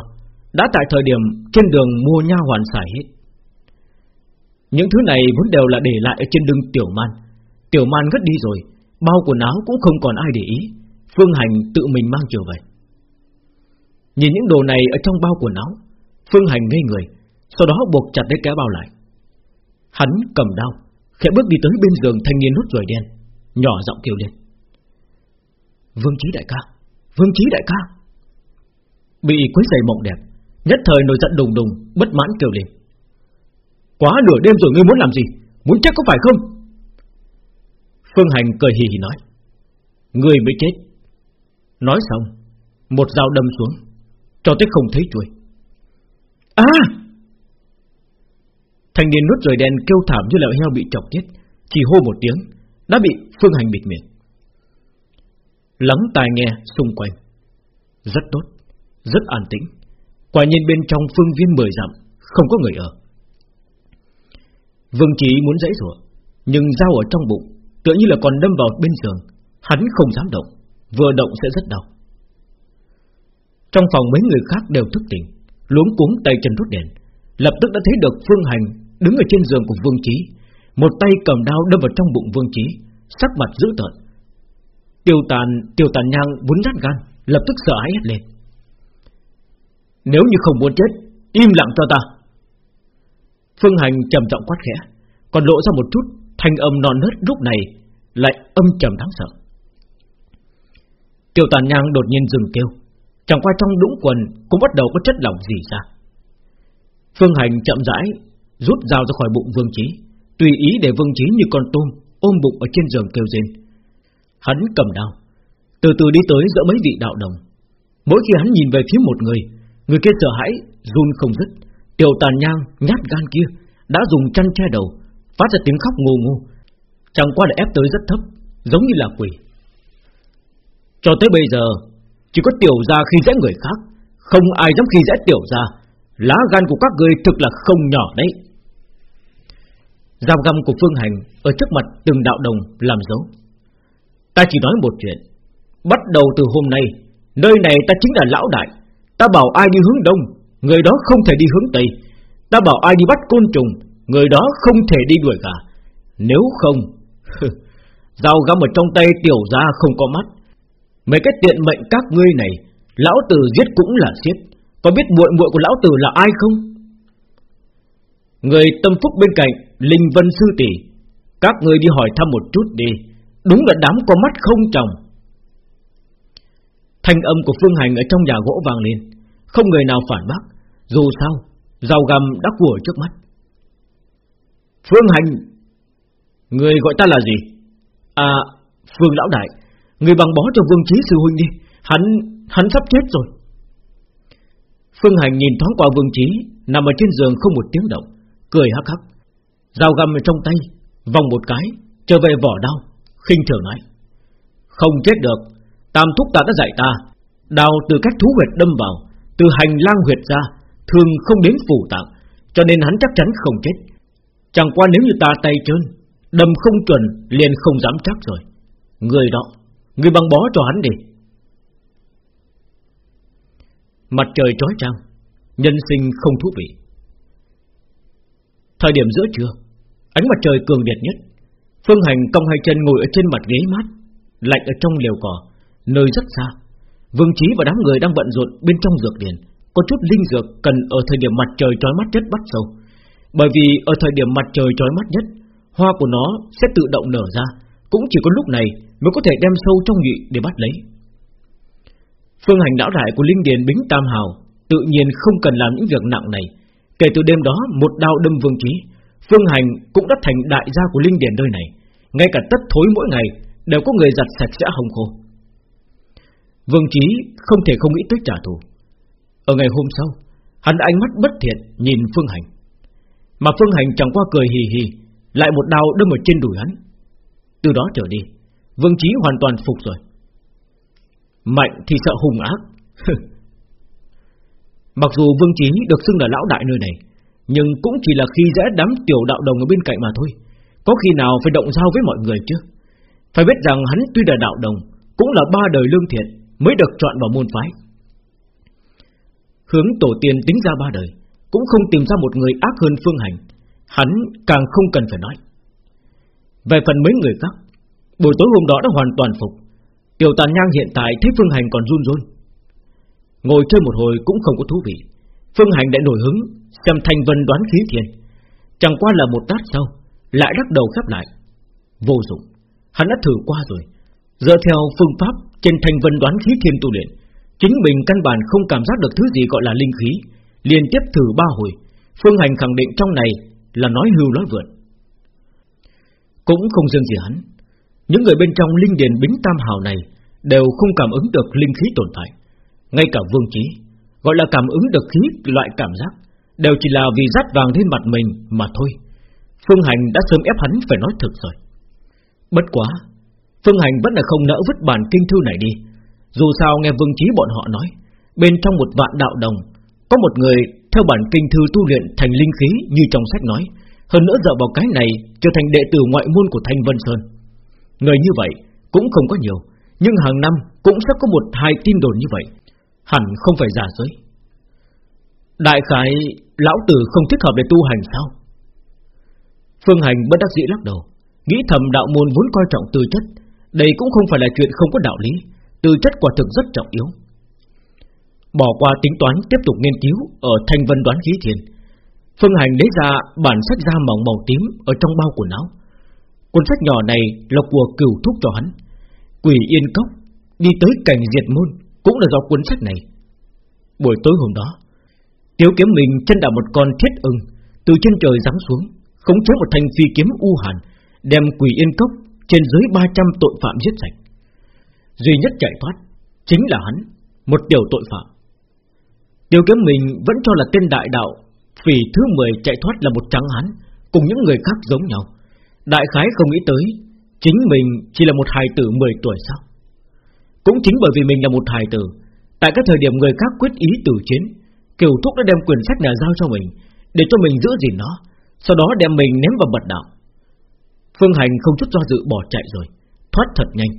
Đã tại thời điểm trên đường mua nha hoàn xài hết. Những thứ này vốn đều là để lại ở trên đường tiểu man. Tiểu man ngất đi rồi, Bao quần áo cũng không còn ai để ý. Phương Hành tự mình mang trở về. Nhìn những đồ này ở trong bao quần áo, Phương Hành ngây người, Sau đó buộc chặt lấy kéo bao lại. Hắn cầm đao Khẽ bước đi tới bên giường thanh niên nút ruồi đen, Nhỏ giọng kêu lên. Vương Chí đại ca, Vương Chí đại ca. Bị quấy giày mộng đẹp, Nhất thời nổi giận đùng đùng, Bất mãn kêu lên. Quá nửa đêm rồi ngươi muốn làm gì? Muốn chết có phải không? Phương Hành cười hì hì nói. Ngươi mới chết. Nói xong, Một dao đâm xuống, Cho tới không thấy chuôi. À! Thanh niên nút rồi đen kêu thảm như là heo bị chọc chết. Chỉ hô một tiếng, Đã bị Phương Hành bịt miệng. Lắng tai nghe xung quanh. Rất tốt, Rất an tĩnh. Quả nhiên bên trong phương viên mười dặm, Không có người ở. Vương Chí muốn dãy rủa, Nhưng dao ở trong bụng, Tựa như là còn đâm vào bên giường. Hắn không dám động, Vừa động sẽ rất đau. Trong phòng mấy người khác đều thức tỉnh, Luống cuống tay chân rút đèn, Lập tức đã thấy được Phương Hành Đứng ở trên giường của Vương Chí. Một tay cầm đao đâm vào trong bụng Vương Chí, Sắc mặt dữ tợn. Tiêu tàn Tiêu tàn nhang vốn rát gan, Lập tức sợ hãi hét lên. Nếu như không muốn chết, Im lặng cho ta. Phương Hành trầm trọng quát khẽ, Còn lộ ra một chút thanh âm non nớt lúc này Lại âm trầm đáng sợ. Tiêu tàn nhang đột nhiên dừng kêu, Chẳng qua trong đũng quần Cũng bắt đầu có chất lỏng gì ra. Phương Hành chậm rãi Rút dao ra khỏi bụng Vương Chí Tùy ý để Vương Chí như con tôm Ôm bụng ở trên giường kêu rên. Hắn cầm đao Từ từ đi tới giữa mấy vị đạo đồng. Mỗi khi hắn nhìn về phía một người Người kia sợ hãi, run không dứt. Tiểu tàn nhang, nhát gan kia Đã dùng chăn che đầu Phát ra tiếng khóc ngô ngô. Chẳng qua là ép tới rất thấp Giống như là quỷ. Cho tới bây giờ Chỉ có tiểu gia khi dễ người khác Không ai dám khi dễ tiểu gia. Lá gan của các người thực là không nhỏ đấy. Dao găm của Phương Hành Ở trước mặt từng đạo đồng làm dấu. Ta chỉ nói một chuyện. Bắt đầu từ hôm nay, Nơi này ta chính là lão đại. Ta bảo ai đi hướng đông, Người đó không thể đi hướng tây. Ta bảo ai đi bắt côn trùng, Người đó không thể đi đuổi gà. Nếu không, Dao găm ở trong tay tiểu gia không có mắt. Mấy cái tiện mệnh các ngươi này, Lão tử giết cũng là giết. Có biết muội muội của lão tử là ai không? Người tâm phúc bên cạnh Linh Vân Sư Tỷ, Các người đi hỏi thăm một chút đi. Đúng là đám có mắt không chồng. Thanh âm của Phương Hành ở trong nhà gỗ vàng lên. Không người nào phản bác. Dù sao, Rào gầm đã của trước mắt. Phương Hành, Người gọi ta là gì? À Phương Lão Đại, Người bằng bó cho Vương Chí Sư Huynh đi. Hắn hắn sắp chết rồi. Phương Hành nhìn thoáng qua Vương Chí, Nằm ở trên giường không một tiếng động, Cười hắc hắc. Dao găm trong tay, Vòng một cái, Trở về vỏ đau khinh thường nói. Không chết được, Tam thúc ta đã dạy ta Đào từ cách thú huyệt đâm vào, Từ hành lang huyệt ra, Thường không đến phủ tạng, Cho nên hắn chắc chắn không chết. Chẳng qua nếu như ta tay trơn, Đâm không chuẩn, liền không dám chắc rồi. Người đó, Người băng bó cho hắn đi. Mặt trời chói chang Nhân sinh không thú vị. Thời điểm giữa trưa Ánh mặt trời cường liệt nhất. Phương Hành cong hai chân ngồi ở trên mặt ghế mát, Lạnh ở trong liều cỏ, Nơi rất xa. Vương Chí và đám người đang bận rộn bên trong dược điển Có chút linh dược cần ở thời điểm mặt trời chói mắt nhất bắt sâu. Bởi vì ở thời điểm mặt trời chói mắt nhất, Hoa của nó sẽ tự động nở ra, Cũng chỉ có lúc này Mới có thể đem sâu trong nhụy để bắt lấy. Phương hành lão đại của Linh Điền Bính Tam Hào Tự nhiên không cần làm những việc nặng này. Kể từ đêm đó, một đao đâm vương trí Phương hành cũng đã thành đại gia của Linh Điền nơi này. Ngay cả tất thối mỗi ngày Đều có người giặt sạch sẽ hồng khô. Vương Chí không thể không nghĩ tới trả thù. Ở ngày hôm sau, Hắn ánh mắt bất thiện nhìn Phương Hành. Mà Phương Hành chẳng qua cười hì hì, Lại một đao đâm ở trên đùi hắn. Từ đó trở đi, Vương Chí hoàn toàn phục rồi. Mạnh thì sợ hùng ác. Mặc dù Vương Chí được xưng là lão đại nơi này nhưng cũng chỉ là khi dễ đám tiểu đạo đồng ở bên cạnh mà thôi. Có khi nào phải động giao với mọi người chứ? Phải biết rằng hắn tuy là đạo đồng, Cũng là ba đời lương thiện Mới được chọn vào môn phái. Hướng tổ tiên tính ra ba đời, Cũng không tìm ra một người ác hơn Phương Hành. Hắn càng không cần phải nói. Về phần mấy người khác, Buổi tối hôm đó đã hoàn toàn phục. Tiểu tàn nhang hiện tại thấy Phương Hành còn run run. Ngồi chơi một hồi cũng không có thú vị. Phương Hành đã nổi hứng, Xem thanh vân đoán khí thiên. Chẳng qua là một tát sau, Lại đắc đầu khép lại. Vô dụng, Hắn đã thử qua rồi. Dựa theo phương pháp trên thanh vân đoán khí thiên tu luyện, Chính mình căn bản không cảm giác được thứ gì gọi là linh khí. Liên tiếp thử ba hồi, Phương Hành khẳng định trong này Là nói hưu nói vượn. Cũng không riêng gì hắn, Những người bên trong linh điền bính tam hào này Đều không cảm ứng được linh khí tồn tại. Ngay cả vương trí Gọi là cảm ứng được khí, loại cảm giác. Đều chỉ là vì rát vàng lên mặt mình Mà thôi. Phương Hành đã sớm ép hắn phải nói thực rồi. Bất quá, Phương Hành vẫn là không nỡ vứt bản kinh thư này đi. Dù sao nghe vương trí bọn họ nói, Bên trong một vạn đạo đồng, Có một người theo bản kinh thư tu luyện thành linh khí như trong sách nói, Hơn nữa dựa vào cái này Trở thành đệ tử ngoại môn của Thanh Vân Sơn. Người như vậy cũng không có nhiều, Nhưng hàng năm cũng sẽ có một hai tin đồn như vậy. Hẳn không phải giả dối Đại khái, Lão tử không thích hợp để tu hành sao? Phương Hành bất đắc dĩ lắc đầu, Nghĩ thầm đạo môn vốn coi trọng tư chất, Đây cũng không phải là chuyện không có đạo lý, Tư chất quả thực rất trọng yếu. Bỏ qua tính toán, tiếp tục nghiên cứu Ở thanh vân đoán khí thiền. Phương Hành lấy ra bản sách da mỏng màu tím Ở trong bao quần áo. Cuốn sách nhỏ này là của cửu thúc cho hắn. Quỷ yên cốc Đi tới cảnh diệt môn. Cũng là do cuốn sách này. Buổi tối hôm đó, Tiếu kiếm mình chân đạp một con thiết ưng Từ trên trời giáng xuống, Khống chế một thanh phi kiếm u hàn, Đem quỷ yên cốc trên dưới 300 tội phạm giết sạch. Duy nhất chạy thoát Chính là hắn, Một tiểu tội phạm. Tiêu kiếm mình vẫn cho là tên đại đạo Vì thứ 10 chạy thoát là một trắng hắn, Cùng những người khác giống nhau. Đại khái không nghĩ tới Chính mình chỉ là một hài tử 10 tuổi sao? Cũng chính bởi vì mình là một hài tử, Tại các thời điểm người khác quyết ý tử chiến, Kiều Thúc đã đem quyền sách này giao cho mình, Để cho mình giữ gìn nó, Sau đó đem mình ném vào bật đạo. Phương Hành không chút do dự bỏ chạy rồi, Thoát thật nhanh.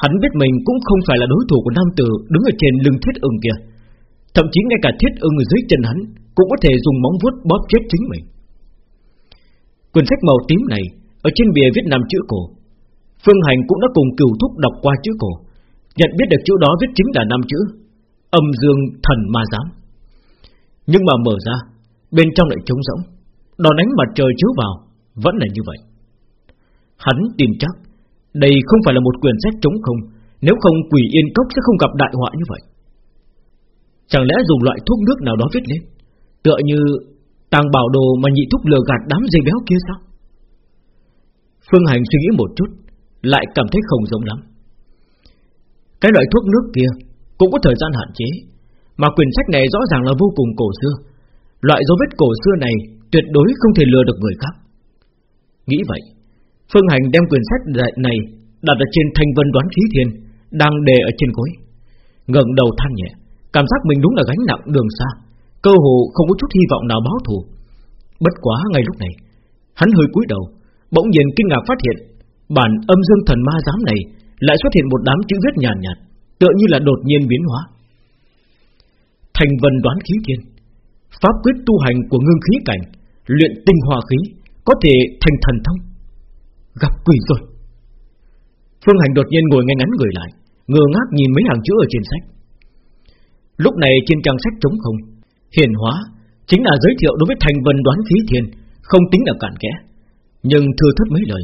Hắn biết mình cũng không phải là đối thủ của nam tử đứng ở trên lưng thiết ưng kia. Thậm chí ngay cả thiết ưng ở dưới chân hắn Cũng có thể dùng móng vuốt bóp chết chính mình. Quyển sách màu tím này, Ở trên bìa viết năm chữ cổ. Phương Hành cũng đã cùng cửu thúc đọc qua chữ cổ. Nhận biết được chữ đó viết chính là năm chữ Âm dương thần ma giám. Nhưng mà mở ra, Bên trong lại trống rỗng. Đòn ánh mặt trời chiếu vào Vẫn là như vậy. Hắn tìm chắc đây không phải là một quyển sách trống không, Nếu không quỷ yên cốc sẽ không gặp đại họa như vậy. Chẳng lẽ dùng loại thuốc nước nào đó viết lên, Tựa như Tàng bảo đồ mà nhị thúc lừa gạt đám dây béo kia sao? Phương Hành suy nghĩ một chút, Lại cảm thấy không giống lắm. Cái loại thuốc nước kia Cũng có thời gian hạn chế Mà quyển sách này rõ ràng là vô cùng cổ xưa. Loại dấu vết cổ xưa này Tuyệt đối không thể lừa được người khác. Nghĩ vậy Phương Hành đem quyển sách này đặt ở trên thanh vân đoán khí thiên, đang đề ở trên gối, ngẩng đầu than nhẹ, cảm giác mình đúng là gánh nặng đường xa, cơ hồ không có chút hy vọng nào báo thù. Bất quá ngay lúc này, hắn hơi cúi đầu, bỗng nhiên kinh ngạc phát hiện bản âm dương thần ma giám này lại xuất hiện một đám chữ viết nhàn nhạt, nhạt, tựa như là đột nhiên biến hóa. Thành vân đoán khí thiên, pháp quyết tu hành của ngưng khí cảnh, luyện tinh hòa khí, có thể thành thần thông. Gặp quỷ rồi Phương Hành đột nhiên ngồi ngay ngắn người lại Ngơ ngác nhìn mấy hàng chữ ở trên sách Lúc này trên trang sách trống không Hiển hóa Chính là giới thiệu đối với thành vân đoán khí thiên Không tính là cản kẽ Nhưng thừa thất mấy lời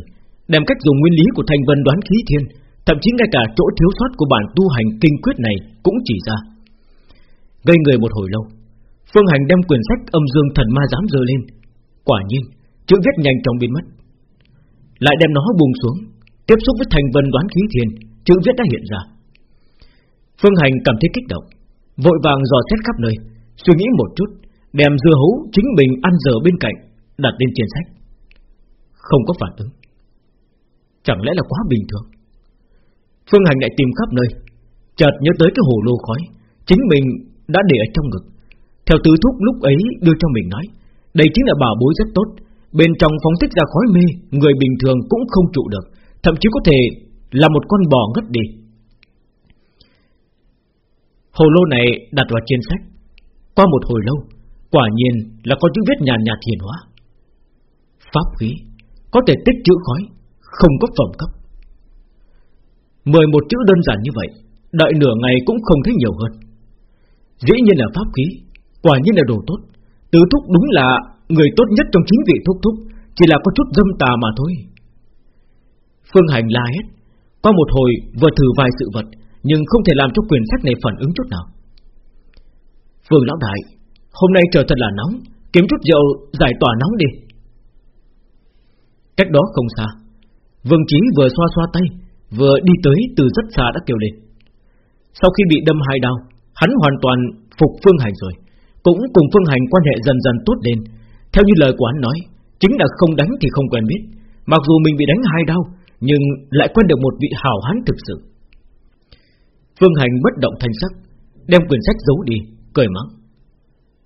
Đem cách dùng nguyên lý của thành vân đoán khí thiên Thậm chí ngay cả chỗ thiếu sót của bản tu hành kinh quyết này Cũng chỉ ra. Gây người một hồi lâu, Phương Hành đem quyển sách âm dương thần ma dám dơ lên. Quả nhiên, Chữ viết nhanh chóng biến mất. Lại đem nó buông xuống, Tiếp xúc với thành vân đoán khí thiền, Chữ viết đã hiện ra. Phương Hành cảm thấy kích động, Vội vàng dò xét khắp nơi, Suy nghĩ một chút, Đem dưa hấu chính mình ăn giờ bên cạnh, Đặt lên trên sách. Không có phản ứng. Chẳng lẽ là quá bình thường? Phương Hành lại tìm khắp nơi. Chợt nhớ tới cái hồ lô khói. Chính mình đã để ở trong ngực. Theo tứ thúc lúc ấy đưa cho mình nói, Đây chính là bảo bối rất tốt. Bên trong phóng thích ra khói mê, Người bình thường cũng không trụ được. Thậm chí có thể là một con bò ngất đi. Hồ lô này đặt vào trên sách. Qua một hồi lâu, Quả nhiên là có chữ viết nhàn nhạt hiền hóa. Pháp khí, Có thể tích chữ khói, Không có phẩm cấp. Mười một chữ đơn giản như vậy Đợi nửa ngày cũng không thấy nhiều hơn. Dĩ nhiên là pháp khí, Quả nhiên là đồ tốt. Tứ thúc đúng là người tốt nhất trong chính vị thúc thúc, Chỉ là có chút dâm tà mà thôi. Phương Hành la hết Qua một hồi vừa thử vài sự vật, Nhưng không thể làm cho quyển sách này phản ứng chút nào. Phương Lão Đại, Hôm nay trời thật là nóng, Kiếm chút rượu giải tỏa nóng đi. Cách đó không xa, Vương Chí vừa xoa xoa tay Vừa đi tới từ rất xa đã kêu lên. Sau khi bị đâm hai đau, Hắn hoàn toàn phục Phương Hành rồi, Cũng cùng Phương Hành quan hệ dần dần tốt lên. Theo như lời của hắn nói, Chính là không đánh thì không quen biết. Mặc dù mình bị đánh hai đau, Nhưng lại quen được một vị hảo hán thực sự. Phương Hành bất động thanh sắc, Đem quyển sách giấu đi, Cười mắng.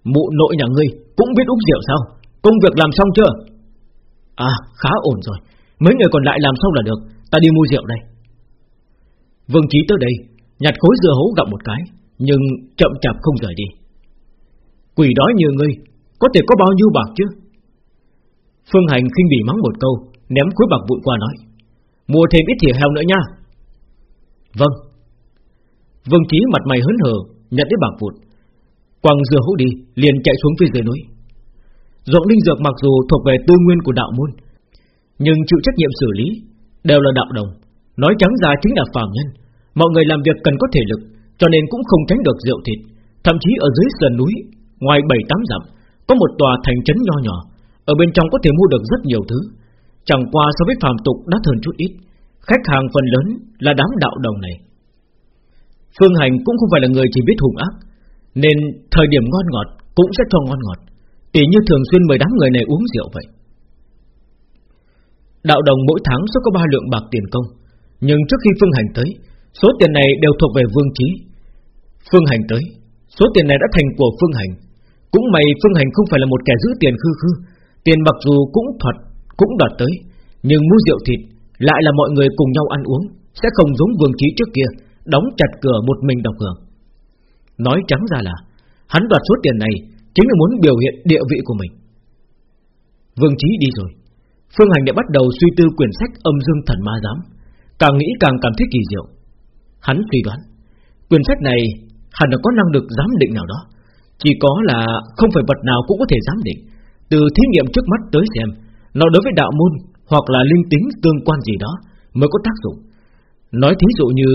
Mụ nội nhà ngươi cũng biết uống rượu sao? Công việc làm xong chưa? À khá ổn rồi. Mấy người còn lại làm xong là được. Ta đi mua rượu đây. Vương Chí tới đây, Nhặt khối dưa hấu gặp một cái, Nhưng chậm chạp không rời đi. Quỷ đói như ngươi, Có thể có bao nhiêu bạc chứ? Phương Hành khinh bỉ mắng một câu, Ném khối bạc vụn qua nói, Mua thêm ít thìa heo nữa nha. Vâng. Vương Chí mặt mày hớn hở Nhận lấy bạc vụn, Quăng dưa hấu đi, liền chạy xuống phía dưới núi. Ruộng linh dược mặc dù thuộc về tư nguyên của đạo môn, Nhưng chịu trách nhiệm xử lý Đều là đạo đồng, Nói trắng ra chính là phàm nhân. Mọi người làm việc cần có thể lực, Cho nên cũng không tránh được rượu thịt. Thậm chí ở dưới sườn núi, Ngoài bảy tám dặm, Có một tòa thành trấn nho nhỏ. Ở bên trong có thể mua được rất nhiều thứ. Chẳng qua so với phàm tục đắt hơn chút ít. Khách hàng phần lớn là đám đạo đồng này. Phương Hành cũng không phải là người chỉ biết hùng ác, Nên thời điểm ngon ngọt Cũng sẽ cho ngon ngọt. Tỷ như thường xuyên mời đám người này uống rượu vậy. Đạo đồng mỗi tháng sẽ có ba lượng bạc tiền công. Nhưng trước khi Phương Hành tới Số tiền này đều thuộc về Vương Trí Phương Hành tới. Số tiền này đã thành của Phương Hành. Cũng may Phương Hành không phải là một kẻ giữ tiền khư khư. Tiền mặc dù cũng thuật Cũng đoạt tới. Nhưng mua rượu thịt Lại là mọi người cùng nhau ăn uống. Sẽ không giống Vương Trí trước kia, Đóng chặt cửa một mình độc hưởng. Nói trắng ra là, Hắn đoạt số tiền này Chính là muốn biểu hiện địa vị của mình. Vương Trí đi rồi. Phương Hành đã bắt đầu suy tư quyển sách âm dương thần ma giám. Càng nghĩ càng cảm thấy kỳ diệu. Hắn suy đoán Quyển sách này hẳn là có năng lực giám định nào đó. Chỉ có là không phải vật nào cũng có thể giám định. Từ thí nghiệm trước mắt tới xem Nó đối với đạo môn Hoặc là linh tính tương quan gì đó Mới có tác dụng. Nói thí dụ như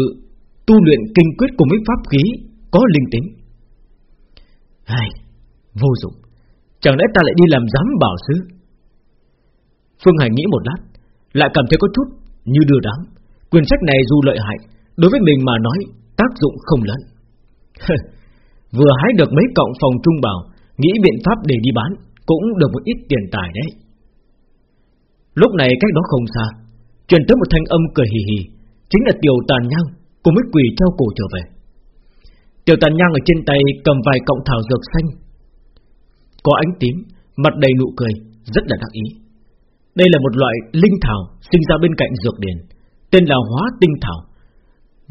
Tu luyện kinh quyết cùng với pháp khí Có linh tính. Ai, Vô dụng. Chẳng lẽ ta lại đi làm giám bảo sư Phương Hành nghĩ một lát Lại cảm thấy có chút như đưa đám. Quyển sách này dù lợi hại Đối với mình mà nói tác dụng không lớn. Vừa hái được mấy cọng phòng trung bảo Nghĩ biện pháp để đi bán Cũng được một ít tiền tài đấy. Lúc này cách đó không xa Truyền tới một thanh âm cười hì hì Chính là tiểu tàn nhang Cùng với quỷ theo cổ trở về. Tiểu tàn nhang ở trên tay cầm vài cọng thảo dược xanh. Có ánh tím Mặt đầy nụ cười Rất là đặc ý. Đây là một loại linh thảo sinh ra bên cạnh dược điển, tên là hóa tinh thảo.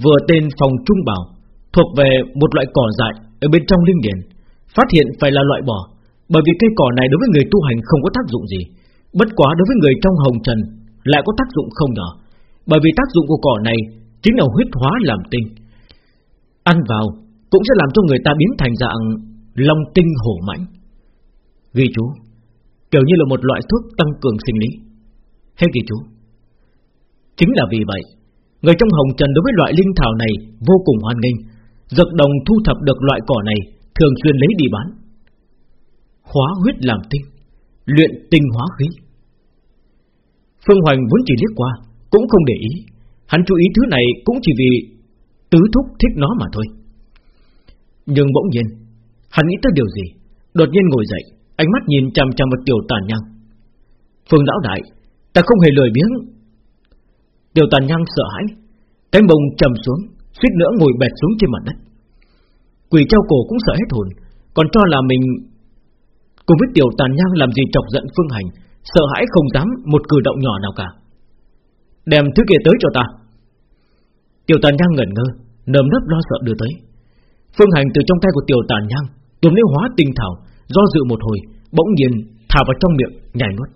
Vừa tên phòng trung bảo, thuộc về một loại cỏ dại ở bên trong linh điển, phát hiện phải là loại bỏ, bởi vì cây cỏ này đối với người tu hành không có tác dụng gì, bất quá đối với người trong hồng trần lại có tác dụng không nhỏ, bởi vì tác dụng của cỏ này chính là huyết hóa làm tinh. Ăn vào cũng sẽ làm cho người ta biến thành dạng long tinh hổ mãnh. Ghi chú Kiểu như là một loại thuốc tăng cường sinh lý Hết ghi chú Chính là vì vậy Người trong hồng trần đối với loại linh thảo này vô cùng hoan nghênh. Dược đồng thu thập được loại cỏ này, Thường xuyên lấy đi bán. Hóa huyết làm tinh, Luyện tinh hóa khí. Phương Hoành vốn chỉ liếc qua, Cũng không để ý. Hắn chú ý thứ này cũng chỉ vì Tứ thúc thích nó mà thôi. Nhưng bỗng nhiên, Hắn nghĩ tới điều gì? Đột nhiên ngồi dậy, Ánh mắt nhìn chằm chằm một tiểu tàn nhang. Phương lão đại, Ta không hề lười biếng Tiểu tàn nhang sợ hãi. Cánh bông trầm xuống, suýt nữa ngồi bẹt xuống trên mặt đất. Quỷ treo cổ cũng sợ hết hồn, Còn cho là mình Cùng với tiểu tàn nhang làm gì chọc giận Phương Hành, Sợ hãi không dám một cử động nhỏ nào cả. Đem thứ kia tới cho ta. Tiểu tàn nhang ngẩn ngơ, Nơm nấp lo sợ đưa tới. Phương Hành từ trong tay của tiểu tàn nhang, Tùm lấy hóa tinh thảo, Do dự một hồi, Bỗng nhiên thả vào trong miệng nhai nuốt.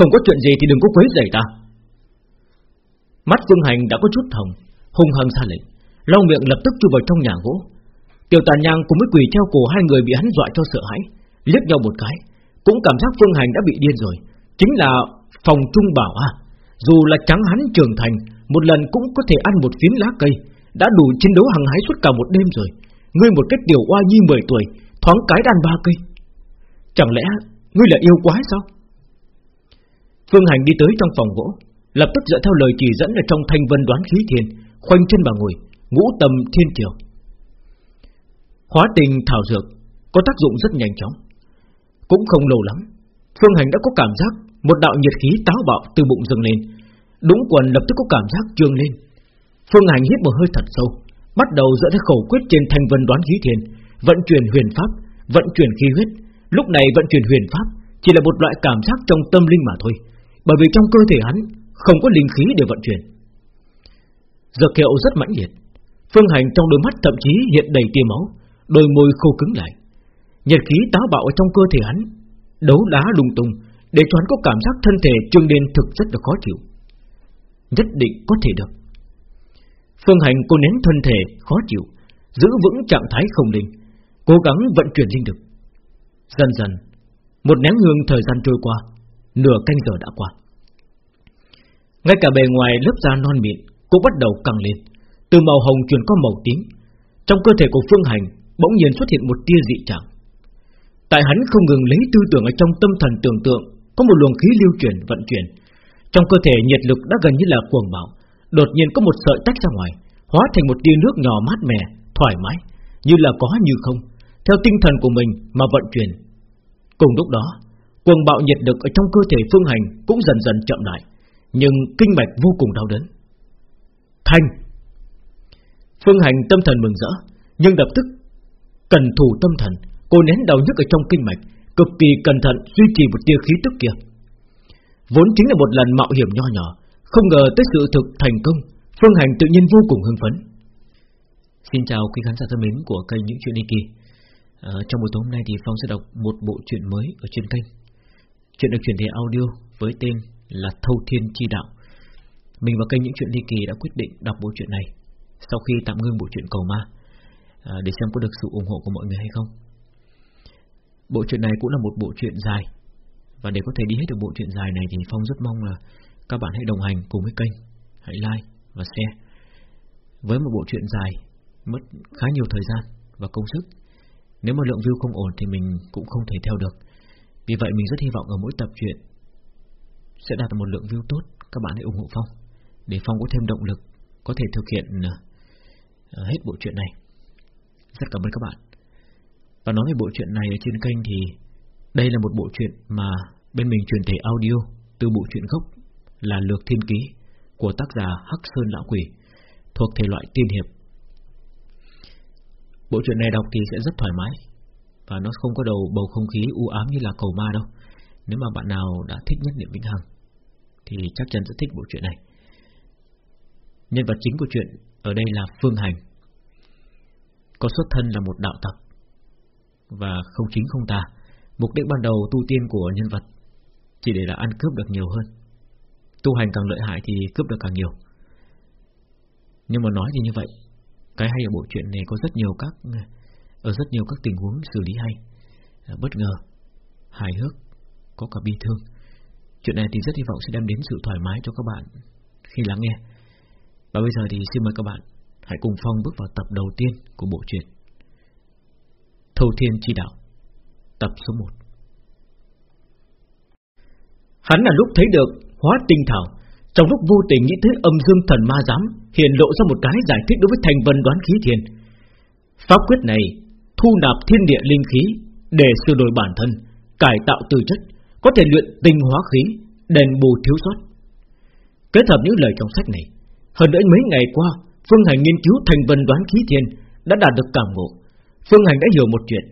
Không có chuyện gì thì đừng có quấy rầy ta. Mắt Phương Hành đã có chút hồng, Hung hăng xa lệnh. Lau miệng lập tức chui vào trong nhà gỗ. Tiểu tàn nhang cùng với quỳ treo cổ hai người bị hắn dọa cho sợ hãi, liếc nhau một cái, Cũng cảm giác Phương Hành đã bị điên rồi. Chính là phòng trung bảo à Dù là trắng hắn trưởng thành, Một lần cũng có thể ăn một phiến lá cây, Đã đủ chiến đấu hằng hái suốt cả một đêm rồi. Ngươi một cách tiểu oa nhi 10 tuổi, Thoáng cái đàn ba cây. Chẳng lẽ ngươi là yêu quái sao? Phương Hành đi tới trong phòng gỗ, Lập tức dựa theo lời chỉ dẫn ở trong thanh vân đoán khí thiên, Khoanh chân mà ngồi, Ngũ tâm thiên triều. Hóa tình thảo dược, Có tác dụng rất nhanh chóng. Cũng không lâu lắm, Phương Hành đã có cảm giác Một đạo nhiệt khí táo bạo từ bụng dâng lên. Đúng quần lập tức có cảm giác trương lên. Phương Hành hít một hơi thật sâu, Bắt đầu dựa theo khẩu quyết trên thanh vân đoán khí thiên, Vận chuyển huyền pháp, Vận chuyển khí huyết. Lúc này vận chuyển huyền pháp Chỉ là một loại cảm giác trong tâm linh mà thôi. Bởi vì trong cơ thể hắn Không có linh khí để vận chuyển. Dược hiệu rất mãnh liệt. Phương Hành trong đôi mắt thậm chí hiện đầy tia máu, Đôi môi khô cứng lại. Nhiệt khí táo bạo ở trong cơ thể hắn, Đấu đá lung tung, Để cho hắn có cảm giác thân thể trương đen thực rất là khó chịu. Nhất định có thể được. Phương Hành cô nén thân thể khó chịu, Giữ vững trạng thái không linh, Cố gắng vận chuyển linh lực. Dần dần, Một nén hương thời gian trôi qua Nửa canh giờ đã qua. Ngay cả bề ngoài lớp da non mịn Cũng bắt đầu căng lên. Từ màu hồng chuyển qua màu tím, Trong cơ thể của Phương Hành Bỗng nhiên xuất hiện một tia dị trạng. Tại hắn không ngừng lấy tư tưởng ở trong tâm thần tưởng tượng, Có một luồng khí lưu chuyển vận chuyển. Trong cơ thể nhiệt lực đã gần như là cuồng bạo, Đột nhiên có một sợi tách ra ngoài, Hóa thành một tia nước nhỏ mát mẻ, Thoải mái, Như là có như không, Theo tinh thần của mình mà vận chuyển. Cùng lúc đó Cuồng bạo nhiệt lực ở trong cơ thể phương hành Cũng dần dần chậm lại Nhưng kinh mạch vô cùng đau đớn. Thanh! Phương hành tâm thần mừng rỡ Nhưng lập tức Cần thủ tâm thần Cô nén đau nhức ở trong kinh mạch Cực kỳ cẩn thận duy trì một tia khí tức kia. Vốn chính là một lần mạo hiểm nho nhỏ Không ngờ tới sự thực thành công Phương Hành tự nhiên vô cùng hưng phấn. Xin chào quý khán giả thân mến của kênh Những Chuyện Đi Kỳ. À, Trong buổi tối hôm nay thì Phong sẽ đọc một bộ truyện mới ở trên kênh. Chuyện được chuyển thể audio với tên là Thâu Thiên Chi Đạo. Mình và kênh Những Chuyện Ly Kỳ đã quyết định đọc bộ truyện này Sau khi tạm ngưng bộ truyện Cầu Ma. À, Để xem có được sự ủng hộ của mọi người hay không. Bộ truyện này cũng là một bộ truyện dài. Và để có thể đi hết được bộ truyện dài này Thì Phong rất mong là các bạn hãy đồng hành cùng với kênh. Hãy like và share. Với một bộ truyện dài Mất khá nhiều thời gian và công sức. Nếu mà lượng view không ổn Thì mình cũng không thể theo được. Vì vậy mình rất hy vọng ở mỗi tập truyện Sẽ đạt một lượng view tốt, Các bạn hãy ủng hộ Phong. Để Phong có thêm động lực, Có thể thực hiện ờ, ờ, hết bộ truyện này. Rất cảm ơn các bạn. Và nói về bộ truyện này ở trên kênh thì Đây là một bộ truyện mà Bên mình truyền thể audio Từ bộ truyện gốc là Lược Thiên Ký của tác giả Hắc Sơn Lão Quỷ, thuộc thể loại tiên hiệp. Bộ truyện này đọc thì sẽ rất thoải mái và nó không có đầu bầu không khí u ám như là cầu ma đâu. Nếu mà bạn nào đã thích nhất niệm vĩnh hằng thì chắc chắn sẽ thích bộ truyện này. Nhân vật chính của truyện ở đây là Phương Hành. Có xuất thân là một đạo tặc và không chính không tà. Mục đích ban đầu tu tiên của nhân vật chỉ để là ăn cướp được nhiều hơn tu hành càng lợi hại thì cướp được càng nhiều. Nhưng mà nói thì như vậy, cái hay ở bộ truyện này có rất nhiều các ở rất nhiều các tình huống xử lý hay, à, bất ngờ, hài hước, có cả bi thương. Chuyện này thì rất hy vọng sẽ đem đến sự thoải mái cho các bạn khi lắng nghe. Và bây giờ thì xin mời các bạn hãy cùng Phong bước vào tập đầu tiên của bộ truyện Thâu Thiên Chi Đạo, tập số 1. Hắn là lúc thấy được hóa tinh thảo, trong lúc vô tình nghĩ tới âm dương thần ma giám hiện lộ ra một cái giải thích đối với thành vân đoán khí thiên. Pháp quyết này thu nạp thiên địa linh khí để sửa đổi bản thân, cải tạo tư chất, có thể luyện tinh hóa khí, đền bù thiếu sót. Kết hợp những lời trong sách này, hơn nữa mấy ngày qua, Phương Hành nghiên cứu thành vân đoán khí thiên đã đạt được cảm ngộ. Phương Hành đã hiểu một chuyện,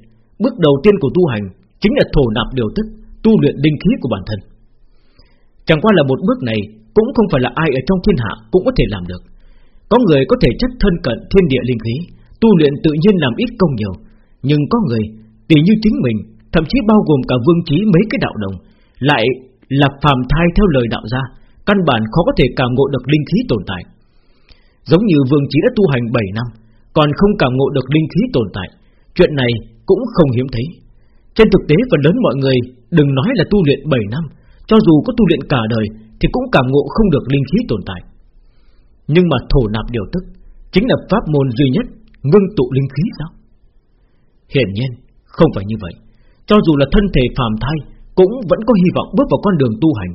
bước đầu tiên của tu hành chính là thổ nạp điều tức, tu luyện linh khí của bản thân. Chẳng qua là một bước này cũng không phải là ai ở trong thiên hạ cũng có thể làm được. Có người có thể chất thân cận thiên địa linh khí, tu luyện tự nhiên làm ít công nhiều, nhưng có người, tỷ như chính mình, thậm chí bao gồm cả vương trí mấy cái đạo đồng, lại là phàm thai theo lời đạo gia, căn bản khó có thể cảm ngộ được linh khí tồn tại. Giống như vương trí đã tu hành 7 năm, còn không cảm ngộ được linh khí tồn tại, chuyện này cũng không hiếm thấy. Trên thực tế phần lớn mọi người đừng nói là tu luyện 7 năm, cho dù có tu luyện cả đời thì cũng cảm ngộ không được linh khí tồn tại. Nhưng mà thổ nạp điều tức chính là pháp môn duy nhất ngưng tụ linh khí sao? Hiển nhiên không phải như vậy. Cho dù là thân thể phàm thai cũng vẫn có hy vọng bước vào con đường tu hành,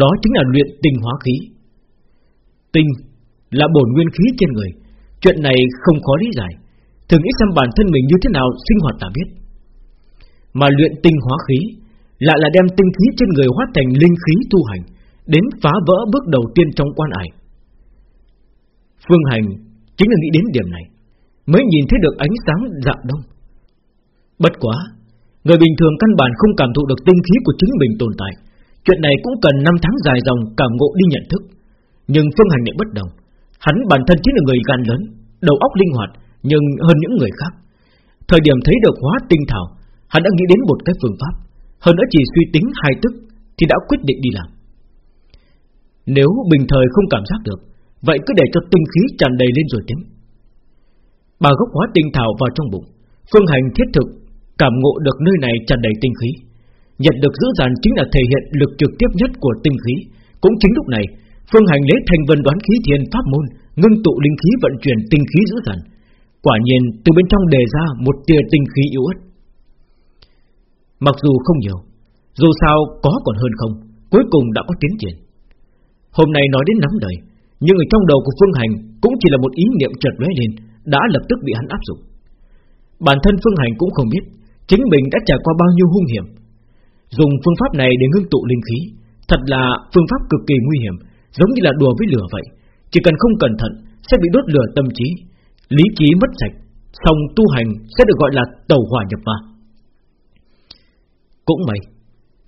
đó chính là luyện tinh hóa khí. Tinh là bổn nguyên khí trên người, chuyện này không khó lý giải. Thử nghĩ xem bản thân mình như thế nào sinh hoạt ta biết. Mà luyện tinh hóa khí lại là đem tinh khí trên người hóa thành linh khí tu hành, đến phá vỡ bước đầu tiên trong quan ải. Phương Hành chính là nghĩ đến điểm này, mới nhìn thấy được ánh sáng dạng đông. Bất quá, người bình thường căn bản không cảm thụ được tinh khí của chính mình tồn tại. Chuyện này cũng cần năm tháng dài dòng cảm ngộ đi nhận thức. Nhưng Phương Hành lại bất đồng. Hắn bản thân chính là người gan lớn, đầu óc linh hoạt, nhưng hơn những người khác. Thời điểm thấy được hóa tinh thảo, hắn đã nghĩ đến một cái phương pháp, hơn nữa chỉ suy tính hai tức thì đã quyết định đi làm. Nếu bình thời không cảm giác được, vậy cứ để cho tinh khí tràn đầy lên rồi tính. Bà gốc hóa tinh thảo vào trong bụng, phương hành thiết thực cảm ngộ được nơi này tràn đầy tinh khí. Nhận được giữ dàn chính là thể hiện lực trực tiếp nhất của tinh khí. Cũng chính lúc này, phương hành lấy thành vân đoán khí thiên pháp môn, ngưng tụ linh khí vận chuyển tinh khí giữ dàn. Quả nhiên từ bên trong đề ra một tia tinh khí yếu ớt. Mặc dù không nhiều, dù sao có còn hơn không, cuối cùng đã có tiến triển. Hôm nay nói đến nắm đời, nhưng ở trong đầu của Phương Hành cũng chỉ là một ý niệm chợt lóe lên, đã lập tức bị hắn áp dụng. Bản thân Phương Hành cũng không biết chính mình đã trải qua bao nhiêu hung hiểm. Dùng phương pháp này để ngưng tụ linh khí, thật là phương pháp cực kỳ nguy hiểm, giống như là đùa với lửa vậy. Chỉ cần không cẩn thận sẽ bị đốt lửa tâm trí, lý trí mất sạch, xong tu hành sẽ được gọi là tẩu hỏa nhập ma. Cũng vậy,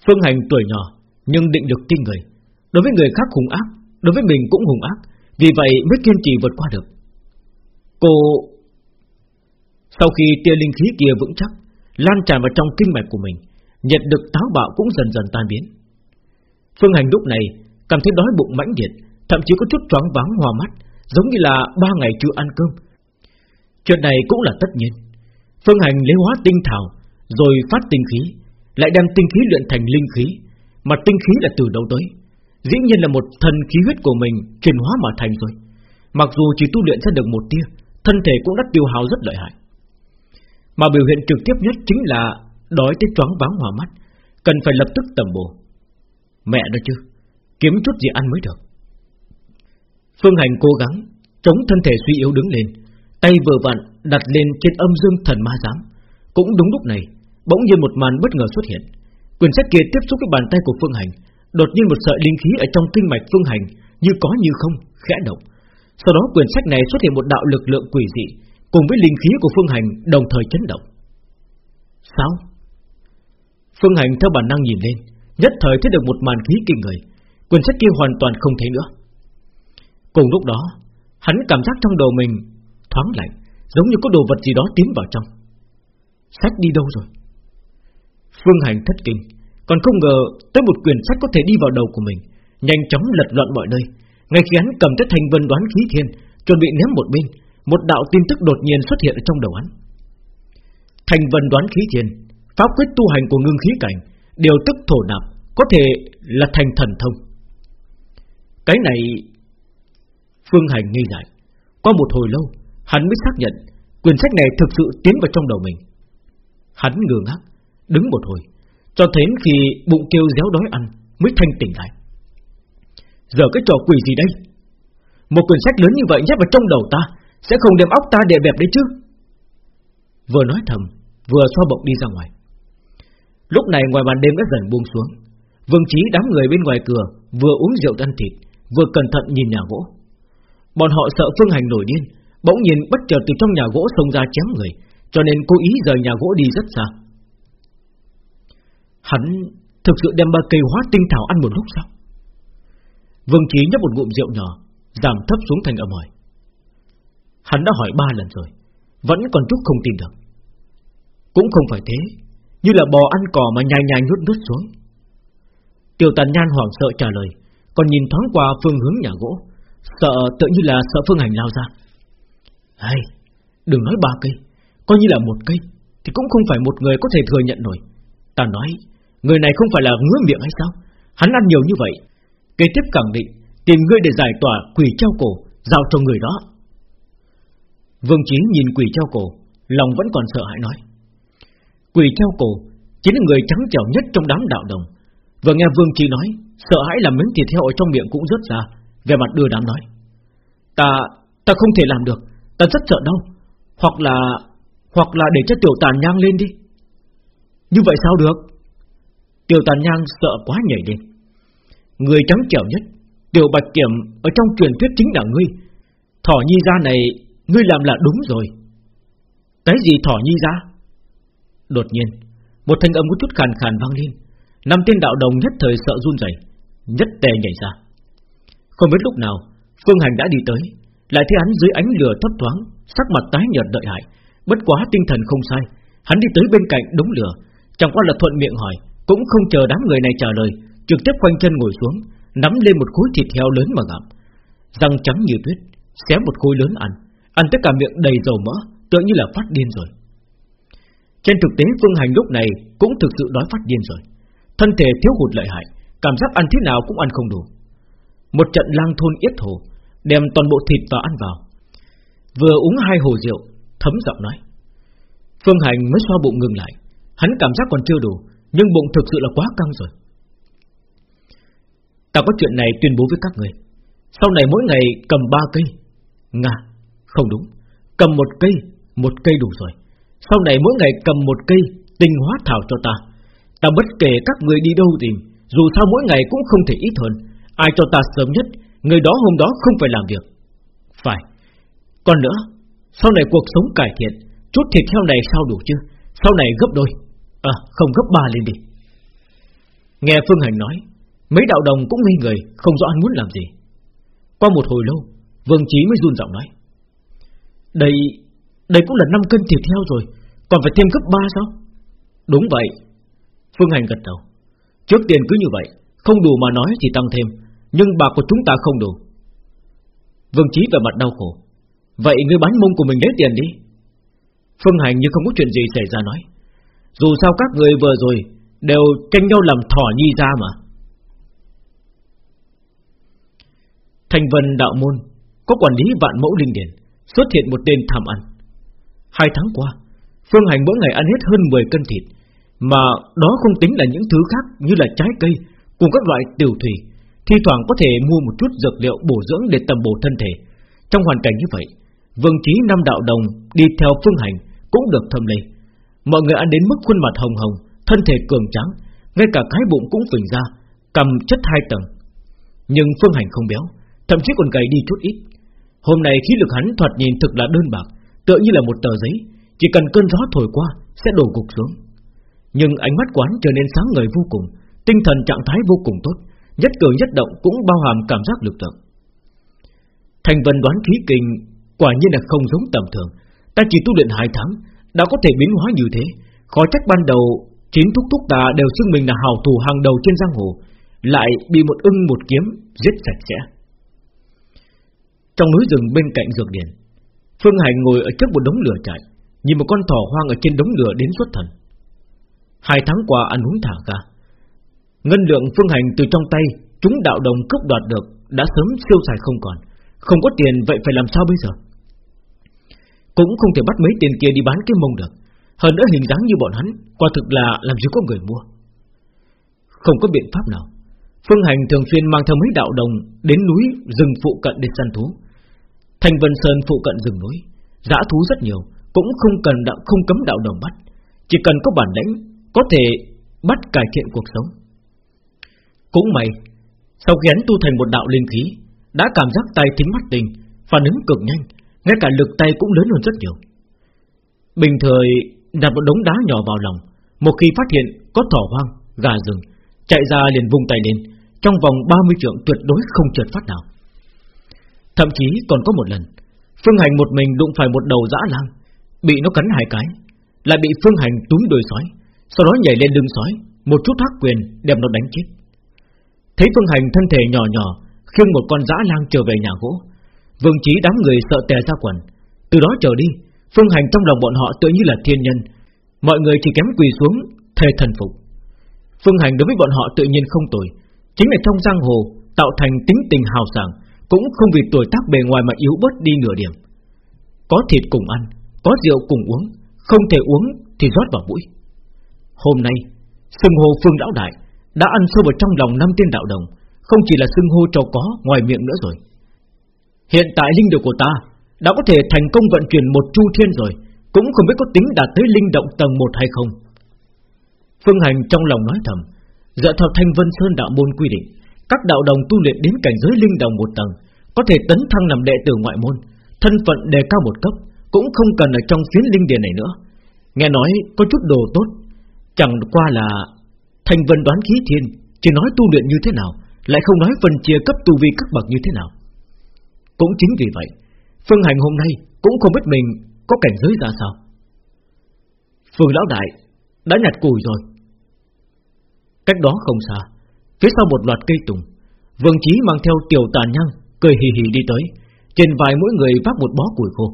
Phương Hành tuổi nhỏ nhưng định lực kinh người, đối với người khác hùng ác, đối với mình cũng hùng ác, vì vậy mới kiên trì vượt qua được. Cô sau khi tia linh khí kia vững chắc, lan tràn vào trong kinh mạch của mình, nhận được táo bạo cũng dần dần tan biến. Phương Hành lúc này cảm thấy đói bụng mãnh liệt, thậm chí có chút choáng váng hoa mắt, giống như là ba ngày chưa ăn cơm. Chuyện này cũng là tất nhiên. Phương Hành lấy hóa tinh thảo, rồi phát tinh khí, lại đem tinh khí luyện thành linh khí, mà tinh khí là từ đâu tới? Dĩ nhiên là một thần khí huyết của mình chuyển hóa mà thành rồi. Mặc dù chỉ tu luyện ra được một tia, thân thể cũng đã tiêu hao rất lợi hại. Mà biểu hiện trực tiếp nhất chính là đói tới choáng váng hòa mắt, cần phải lập tức tầm bổ. Mẹ đó chứ, kiếm chút gì ăn mới được. Phương Hành cố gắng chống thân thể suy yếu đứng lên, tay vừa vặn đặt lên trên âm dương thần ma giám. Cũng đúng lúc này, bỗng nhiên một màn bất ngờ xuất hiện. Quyển sách kia tiếp xúc với bàn tay của Phương Hành, đột nhiên một sợi linh khí ở trong kinh mạch Phương Hành như có như không khẽ động. Sau đó quyển sách này xuất hiện một đạo lực lượng quỷ dị, cùng với linh khí của Phương Hành đồng thời chấn động. Sao? Phương Hành theo bản năng nhìn lên, nhất thời thấy được một màn khí kinh người, quyển sách kia hoàn toàn không thấy nữa. Cùng lúc đó, hắn cảm giác trong đầu mình thoáng lạnh, giống như có đồ vật gì đó tiến vào trong. Sách đi đâu rồi? Phương Hành thất kinh, còn không ngờ tới một quyển sách có thể đi vào đầu của mình, nhanh chóng lật loạn mọi nơi. Ngay khi hắn cầm tới thành vân đoán khí thiên, chuẩn bị ném một bên, một đạo tin tức đột nhiên xuất hiện ở trong đầu hắn. Thành vân đoán khí thiên, pháp quyết tu hành của ngưng khí cảnh, điều tức thổ nạp, có thể là thành thần thông. Cái này Phương Hành nghi lại Qua một hồi lâu Hắn mới xác nhận Quyển sách này thực sự tiến vào trong đầu mình Hắn ngơ ngác Đứng một hồi Cho đến khi bụng kêu réo đói ăn Mới thanh tỉnh lại Giờ cái trò quỷ gì đây Một quyển sách lớn như vậy nhét vào trong đầu ta sẽ không đem óc ta để bẹp đấy chứ? Vừa nói thầm, Vừa xoa bụng đi ra ngoài. Lúc này ngoài màn đêm đã dần buông xuống. Vương Chí đám người bên ngoài cửa Vừa uống rượu ăn thịt, Vừa cẩn thận nhìn nhà gỗ. Bọn họ sợ Phương Hành nổi điên, Bỗng nhìn bất chợt từ trong nhà gỗ xông ra chém người, Cho nên cố ý rời nhà gỗ đi rất xa. Hắn thực sự đem ba cây hóa tinh thảo ăn một lúc sao? Vương Chí nhấp một ngụm rượu nhỏ, Giảm thấp xuống thành ở hỏi. Hắn đã hỏi ba lần rồi, Vẫn còn chút không tin được. Cũng không phải thế, Như là bò ăn cỏ mà nhai nhai nhút nhút xuống. Tiểu tàn nhan hoảng sợ trả lời, Còn nhìn thoáng qua phương hướng nhà gỗ, Sợ tự như là sợ phương hành lao ra. Hay Đừng nói ba cây, Coi như là một cây, Thì cũng không phải một người có thể thừa nhận nổi. Ta nói, Người này không phải là ngứa miệng hay sao? Hắn ăn nhiều như vậy, Kế tiếp khẳng định Tìm ngươi để giải tỏa quỷ treo cổ Giao cho người đó. Vương Chí nhìn quỷ treo cổ Lòng vẫn còn sợ hãi nói. Quỷ treo cổ Chính là người trắng trẻo nhất trong đám đạo đồng. Vừa nghe Vương Chí nói Sợ hãi làm miếng thịt heo ở trong miệng cũng rớt ra Về mặt đưa đám nói. Ta, ta không thể làm được Ta rất sợ đâu Hoặc là, hoặc là để cho tiểu tàn nhang lên đi. Như vậy sao được? Tiểu tàn nhang sợ quá nhảy lên. Người trắng trẻo nhất Tiểu bạch kiểm ở trong truyền thuyết chính là ngươi. Thỏ nhi ra này Ngươi làm là đúng rồi. Cái gì thỏ nhi ra Đột nhiên Một thanh âm có chút khàn khàn vang lên. Năm tên đạo đồng nhất thời sợ run rẩy, Nhất tề nhảy ra. Không biết lúc nào Phương Hành đã đi tới Lại thấy hắn dưới ánh lửa thấp thoáng Sắc mặt tái nhợt đợi hại. Bất quá tinh thần không sai Hắn đi tới bên cạnh đống lửa Chẳng qua là thuận miệng hỏi Cũng không chờ đám người này trả lời Trực tiếp quanh chân ngồi xuống Nắm lên một khối thịt heo lớn mà ngậm Răng trắng như tuyết Xé một khối lớn ăn. Ăn tất cả miệng đầy dầu mỡ, Tựa như là phát điên rồi. Trên thực tế, Phương Hành lúc này Cũng thực sự đói phát điên rồi. Thân thể thiếu hụt lợi hại, Cảm giác ăn thế nào cũng ăn không đủ. Một trận lang thôn yết hồ, Đem toàn bộ thịt vào ăn vào. Vừa uống hai hồ rượu, Thấm giọng nói. Phương Hành mới xoa bụng ngừng lại. Hắn cảm giác còn chưa đủ, Nhưng bụng thực sự là quá căng rồi. Ta có chuyện này tuyên bố với các người. Sau này mỗi ngày cầm ba cây, Nga. Không đúng. Cầm một cây Một cây đủ rồi. Sau này mỗi ngày cầm một cây, Tinh hóa thảo cho ta. Ta bất kể các người đi đâu tìm, Dù sao mỗi ngày cũng không thể ít hơn. Ai cho ta sớm nhất, Người đó hôm đó không phải làm việc. Phải. Còn nữa, Sau này cuộc sống cải thiện, Chút thịt heo này sao đủ chứ? Sau này gấp đôi. À không gấp ba lên đi. Nghe Phương Hành nói, Mấy đạo đồng cũng ngây người, Không rõ anh muốn làm gì. Qua một hồi lâu, Vương Chí mới run giọng nói. Đây Đây cũng là 5 cân thịt heo rồi, Còn phải thêm gấp 3 sao? Đúng vậy. Phương Hành gật đầu. Trước tiền cứ như vậy, Không đủ mà nói thì tăng thêm, Nhưng bạc của chúng ta không đủ. Vương Chí về mặt đau khổ. Vậy ngươi bán mông của mình lấy tiền đi. Phương Hành như không có chuyện gì xảy ra nói. Dù sao các người vừa rồi Đều tranh nhau làm thỏ nhi ra mà. Thành vân đạo môn, Có quản lý vạn mẫu linh điển Xuất hiện một tên tham ăn. Hai tháng qua, Phương Hành mỗi ngày ăn hết hơn 10 cân thịt, Mà đó không tính là những thứ khác Như là trái cây Cùng các loại tiểu thủy, Thi thoảng có thể mua một chút dược liệu bổ dưỡng Để tầm bổ thân thể. Trong hoàn cảnh như vậy, Vương Chí năm đạo đồng đi theo Phương Hành Cũng được thâm lây. Mọi người ăn đến mức khuôn mặt hồng hồng, Thân thể cường tráng, Ngay cả cái bụng cũng phình ra, Cầm chất hai tầng. Nhưng Phương Hành không béo, thậm chí còn gầy đi chút ít. Hôm nay khí lực hắn thoạt nhìn thực là đơn bạc, tựa như là một tờ giấy, chỉ cần cơn gió thổi qua sẽ đổ gục xuống. Nhưng ánh mắt quán trở nên sáng ngời vô cùng, tinh thần trạng thái vô cùng tốt, nhất cử nhất động cũng bao hàm cảm giác lực lượng. Thành vân đoán khí kinh quả nhiên là không giống tầm thường, ta chỉ tu luyện hai tháng đã có thể biến hóa như thế, khó trách ban đầu chín thúc thúc ta đều xưng mình là hào thủ hàng đầu trên giang hồ, lại bị một ưng một kiếm giết sạch sẽ. Trong núi rừng bên cạnh dược điển Phương Hành ngồi ở trước một đống lửa chạy Nhìn một con thỏ hoang ở trên đống lửa đến xuất thần. Hai tháng qua ăn uống thả ra Ngân lượng Phương Hành từ trong tay Chúng đạo đồng cướp đoạt được Đã sớm siêu xài không còn, Không có tiền vậy phải làm sao bây giờ? Cũng không thể bắt mấy tiền kia đi bán cái mông được, Hơn nữa hình dáng như bọn hắn Quả thực là làm gì có người mua. Không có biện pháp nào, Phương Hành thường xuyên mang theo mấy đạo đồng Đến núi rừng phụ cận để săn thú. Thành Vân Sơn phụ cận rừng núi Giã thú rất nhiều Cũng không cần đạo không cấm đạo đồng bắt. Chỉ cần có bản lĩnh Có thể bắt cải thiện cuộc sống. Cũng may Sau khi hắn tu thành một đạo linh khí Đã cảm giác tay thính mắt tình Phản ứng cực nhanh Ngay cả lực tay cũng lớn hơn rất nhiều. Bình thời đặt một đống đá nhỏ vào lòng Một khi phát hiện có thỏ hoang, gà rừng Chạy ra liền vung tay lên Trong vòng 30 trượng tuyệt đối không trượt phát nào. Thậm chí còn có một lần, Phương Hành một mình đụng phải một đầu dã lang, Bị nó cắn hai cái, Lại bị Phương Hành túm đuôi sói, Sau đó nhảy lên lưng sói, Một chút hắc quyền đem nó đánh chết. Thấy Phương Hành thân thể nhỏ nhỏ, Khiêng một con dã lang trở về nhà gỗ, Vương Chí đám người sợ tè ra quần. Từ đó trở đi, Phương Hành trong lòng bọn họ tự như là thiên nhân, Mọi người chỉ kém quỳ xuống, Thề thần phục. Phương Hành đối với bọn họ tự nhiên không tồi, Chính là trong giang hồ Tạo thành tính tình hào sảng cũng không vì tuổi tác bề ngoài mà yếu bớt đi nửa điểm. Có thịt cùng ăn, Có rượu cùng uống, Không thể uống thì rót vào mũi. Hôm nay Sưng hô Phương Lão Đại Đã ăn sâu vào trong lòng năm tiên đạo đồng, Không chỉ là sưng hô cho có ngoài miệng nữa rồi. Hiện tại linh lực của ta Đã có thể thành công vận chuyển một chu thiên rồi, Cũng không biết có tính đạt tới linh động tầng 1 hay không. Phương Hành trong lòng nói thầm, Dựa theo Thanh Vân Sơn đạo môn quy định các đạo đồng tu luyện đến cảnh giới linh đồng một tầng, Có thể tấn thăng làm đệ tử ngoại môn, Thân phận đề cao một cấp, Cũng không cần ở trong phiến linh điền này nữa. Nghe nói có chút đồ tốt, Chẳng qua là thành Vân đoán khí thiên, Chỉ nói tu luyện như thế nào, Lại không nói phần chia cấp tu vi các bậc như thế nào. Cũng chính vì vậy, Phương Hành hôm nay cũng không biết mình Có cảnh giới ra sao. Phương Lão Đại, Đã nhặt củi rồi. Cách đó không xa Phía sau một loạt cây tùng, Vương Chí mang theo tiểu tàn nhang Cười hì hì đi tới, Trên vai mỗi người vác một bó củi khô.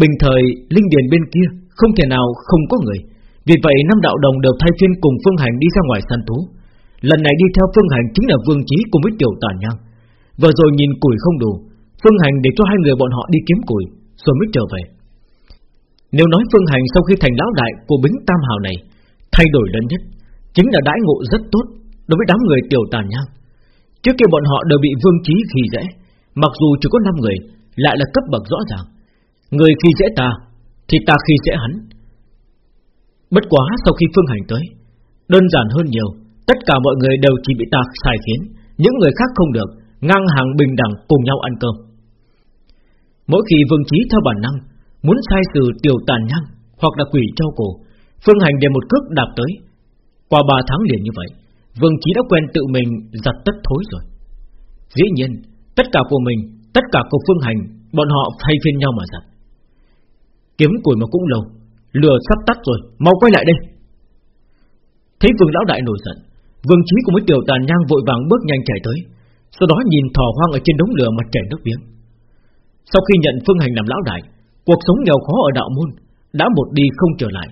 Bình thời, Linh Điền bên kia Không thể nào không có người, Vì vậy năm đạo đồng đều thay phiên cùng Phương Hành đi ra ngoài săn thú. Lần này đi theo Phương Hành chính là Vương Chí cùng với tiểu tàn nhang. Vừa rồi nhìn củi không đủ, Phương Hành để cho hai người bọn họ đi kiếm củi, Rồi mới trở về. Nếu nói Phương Hành sau khi thành lão đại Của bính tam hào này Thay đổi lớn nhất, Chính là đãi ngộ rất tốt Đối với đám người tiểu tàn nhang, Trước kia bọn họ đều bị vương trí khi dễ, Mặc dù chỉ có 5 người, Lại là cấp bậc rõ ràng. Người khi dễ ta, Thì ta khi dễ hắn. Bất quá sau khi phương hành tới, Đơn giản hơn nhiều, Tất cả mọi người đều chỉ bị ta sai khiến, Những người khác không được, Ngang hàng bình đẳng cùng nhau ăn cơm. Mỗi khi vương trí theo bản năng, Muốn sai từ tiểu tàn nhang Hoặc là quỷ trao cổ, Phương hành để một cước đạp tới, qua 3 tháng liền như vậy. Vương Chí đã quen tự mình giặt tất thối rồi. Dĩ nhiên, Tất cả của mình, Tất cả của Phương Hành, Bọn họ thay phiên nhau mà giặt Kiếm củi mà cũng lâu, Lửa sắp tắt rồi, Mau quay lại đây. Thấy Vương Lão Đại nổi giận, Vương Chí cùng với Tiểu Tàn Nhang vội vàng bước nhanh chạy tới, Sau đó nhìn thò hoang ở trên đống lửa mà chảy nước miếng. Sau khi nhận Phương Hành làm Lão Đại, Cuộc sống nghèo khó ở đạo môn Đã một đi không trở lại,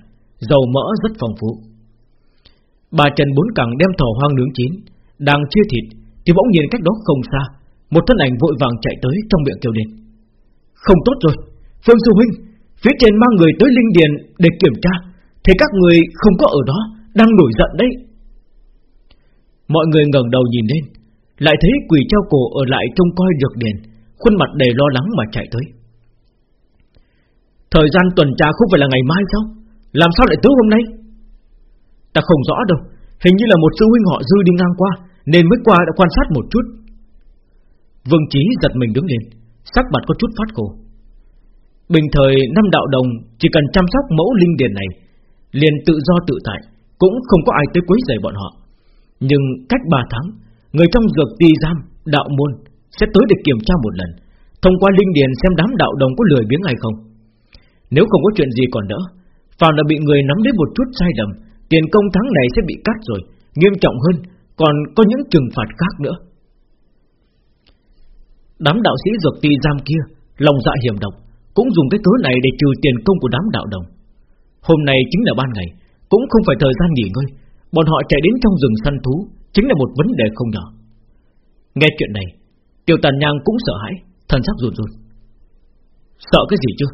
Dầu mỡ rất phong phú. Bà Trần Bốn Cẳng đem thỏ hoang nướng chín, Đang chia thịt Thì bỗng nhiên cách đó không xa, Một thân ảnh vội vàng chạy tới trong miệng kêu lên. Không tốt rồi, Phương Sư Huynh, Phía trên mang người tới Linh Điền để kiểm tra, Thì các người không có ở đó, Đang nổi giận đấy. Mọi người ngẩng đầu nhìn lên, Lại thấy quỷ treo cổ ở lại trông coi dược điền, Khuôn mặt đầy lo lắng mà chạy tới. Thời gian tuần tra không phải là ngày mai sao? Làm sao lại tới hôm nay? Ta không rõ đâu. Hình như là một sư huynh họ dư đi ngang qua Nên mới qua đã quan sát một chút. Vương Chí giật mình đứng lên Sắc mặt có chút phát khổ. Bình thời năm đạo đồng Chỉ cần chăm sóc mẫu linh điền này Liền tự do tự tại Cũng không có ai tới quấy rầy bọn họ. Nhưng cách 3 tháng Người trong dược ti giam, đạo môn Sẽ tới để kiểm tra một lần Thông qua linh điền xem đám đạo đồng có lười biếng hay không. Nếu không có chuyện gì còn đỡ Phàm là bị người nắm lấy một chút sai lầm Tiền công tháng này sẽ bị cắt rồi, Nghiêm trọng hơn, Còn có những trừng phạt khác nữa. Đám đạo sĩ dược ti giam kia, Lòng dạ hiểm độc, Cũng dùng cái cớ này để trừ tiền công của đám đạo đồng. Hôm nay chính là ban ngày, Cũng không phải thời gian nghỉ ngơi, Bọn họ chạy đến trong rừng săn thú, Chính là một vấn đề không nhỏ. Nghe chuyện này Tiêu Tàn Nhang cũng sợ hãi, Thần sắc run run. Sợ cái gì chứ?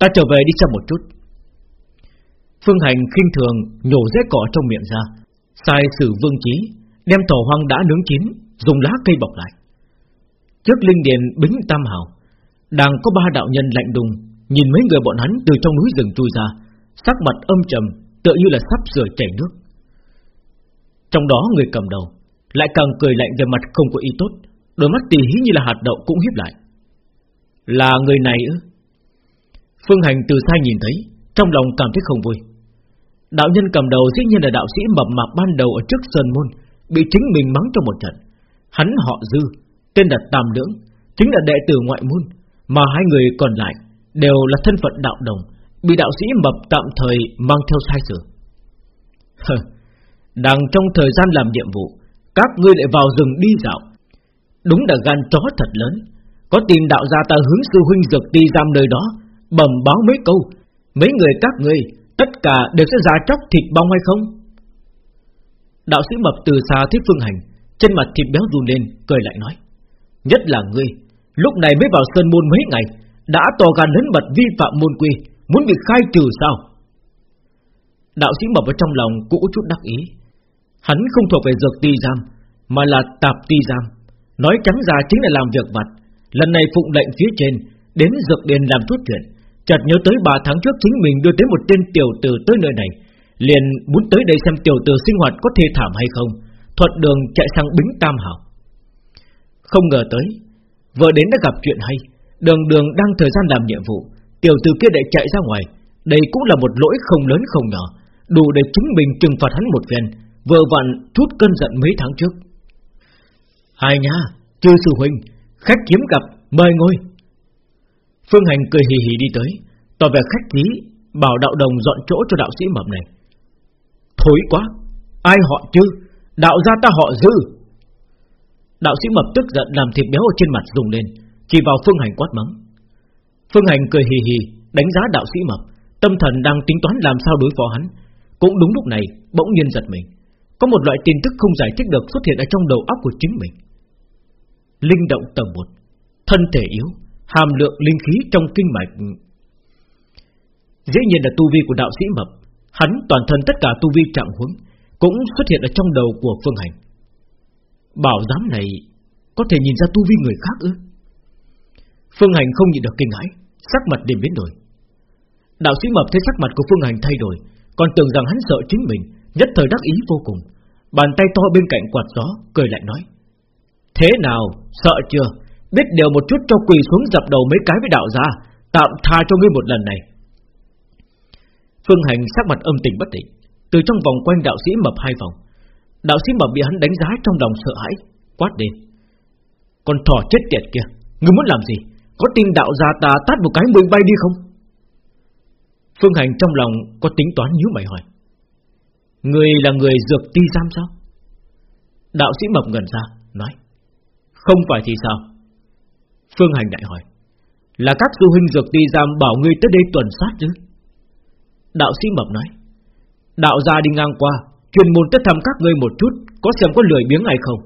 Ta trở về đi xem một chút. Phương Hành khinh thường nhổ rễ cỏ trong miệng ra. Sai sử vương trí Đem thỏ hoang đã nướng chín, Dùng lá cây bọc lại. Trước linh điện bính tam hào, Đang có ba đạo nhân lạnh đùng, Nhìn mấy người bọn hắn từ trong núi rừng chui ra, Sắc mặt âm trầm, Tựa như là sắp rửa chảy nước. Trong đó người cầm đầu Lại càng cười lạnh về mặt không có ý tốt, Đôi mắt tì hí như là hạt đậu cũng hiếp lại. Là người này ư? Phương Hành từ xa nhìn thấy, Trong lòng cảm thấy không vui. Đạo nhân cầm đầu dĩ nhiên là đạo sĩ mập mạp ban đầu ở trước sơn môn, Bị chính mình mắng trong một trận. Hắn họ dư, Tên là Tam Lưỡng, Chính là đệ tử ngoại môn, Mà hai người còn lại Đều là thân phận đạo đồng, Bị đạo sĩ mập tạm thời mang theo sai sử. Đang trong thời gian làm nhiệm vụ, Các ngươi lại vào rừng đi dạo. Đúng là gan chó thật lớn, Có tìm đạo gia ta hướng sư huynh dược ti giam nơi đó, Bẩm báo mấy câu. Mấy người các ngươi Tất cả đều sẽ giá chóc thịt bong hay không? Đạo sĩ mập từ xa thấy phương hành, Trên mặt thịt béo run lên, Cười lại nói, Nhất là ngươi, Lúc này mới vào sơn môn mấy ngày, Đã to gan lớn mật vi phạm môn quy, Muốn bị khai trừ sao? Đạo sĩ mập ở trong lòng cũng chút đắc ý. Hắn không thuộc về dược ti giam, Mà là tạp ti giam. Nói trắng ra chính là làm việc vặt. Lần này phụng lệnh phía trên, Đến dược điền làm chút chuyện. Chợt nhớ tới 3 tháng trước chính mình đưa tới một tên tiểu tử tới nơi này, Liền muốn tới đây xem tiểu tử sinh hoạt có thê thảm hay không, Thuận đường chạy sang Bính Tam Hảo. Không ngờ tới, Vừa đến đã gặp chuyện hay, Đường đường đang thời gian làm nhiệm vụ, Tiểu tử kia lại chạy ra ngoài, Đây cũng là một lỗi không lớn không nhỏ, Đủ để chứng minh trừng phạt hắn một phen, Vừa vặn chút cơn giận mấy tháng trước. Hai nha, Chư sư huynh, Khách kiếm gặp, Mời ngồi. Phương Hành cười hì hì đi tới, Tỏ vẻ khách khí, Bảo đạo đồng dọn chỗ cho đạo sĩ mập này. Thối quá, Ai họ chứ Đạo gia ta họ dư. Đạo sĩ mập tức giận làm thịt béo ở trên mặt dùng lên, Chỉ vào Phương Hành quát mắng. Phương Hành cười hì hì, Đánh giá đạo sĩ mập, Tâm thần đang tính toán làm sao đối phó hắn. Cũng đúng lúc này, bỗng nhiên giật mình. Có một loại tin tức không giải thích được xuất hiện ở trong đầu óc của chính mình. Linh động tầng 1 Thân thể yếu. Hàm lượng linh khí trong kinh mạch. Dễ nhiên là tu vi của đạo sĩ mập, Hắn toàn thân tất cả tu vi trạng huống Cũng xuất hiện ở trong đầu của Phương Hành. Bảo giám này Có thể nhìn ra tu vi người khác ư? Phương Hành không nhịn được kinh hãi, Sắc mặt liền biến đổi. Đạo sĩ mập thấy sắc mặt của Phương Hành thay đổi, Còn tưởng rằng hắn sợ chính mình, Nhất thời đắc ý vô cùng. Bàn tay to bên cạnh quạt gió, Cười lại nói, Thế nào, sợ chưa? Biết điều một chút cho quỳ xuống dập đầu mấy cái với đạo gia, Tạm tha cho ngươi một lần này. Phương Hành sắc mặt âm tình bất định, Từ trong vòng quanh đạo sĩ mập hai vòng. Đạo sĩ mập bị hắn đánh giá trong lòng sợ hãi, Quát lên. Con thỏ chết tiệt kia, Ngươi muốn làm gì? Có tin đạo gia ta tát một cái mình bay đi không? Phương Hành trong lòng có tính toán nhíu mày hỏi. Người là người dược ti giam sao? Đạo sĩ mập ngẩn ra, Nói. Không phải thì sao? Phương Hành đại hỏi, Là các du huynh dược ti giam bảo ngươi tới đây tuần sát chứ? Đạo sĩ mập nói, Đạo gia đi ngang qua, Chuyên môn tới thăm các ngươi một chút, Có xem có lười biếng hay không?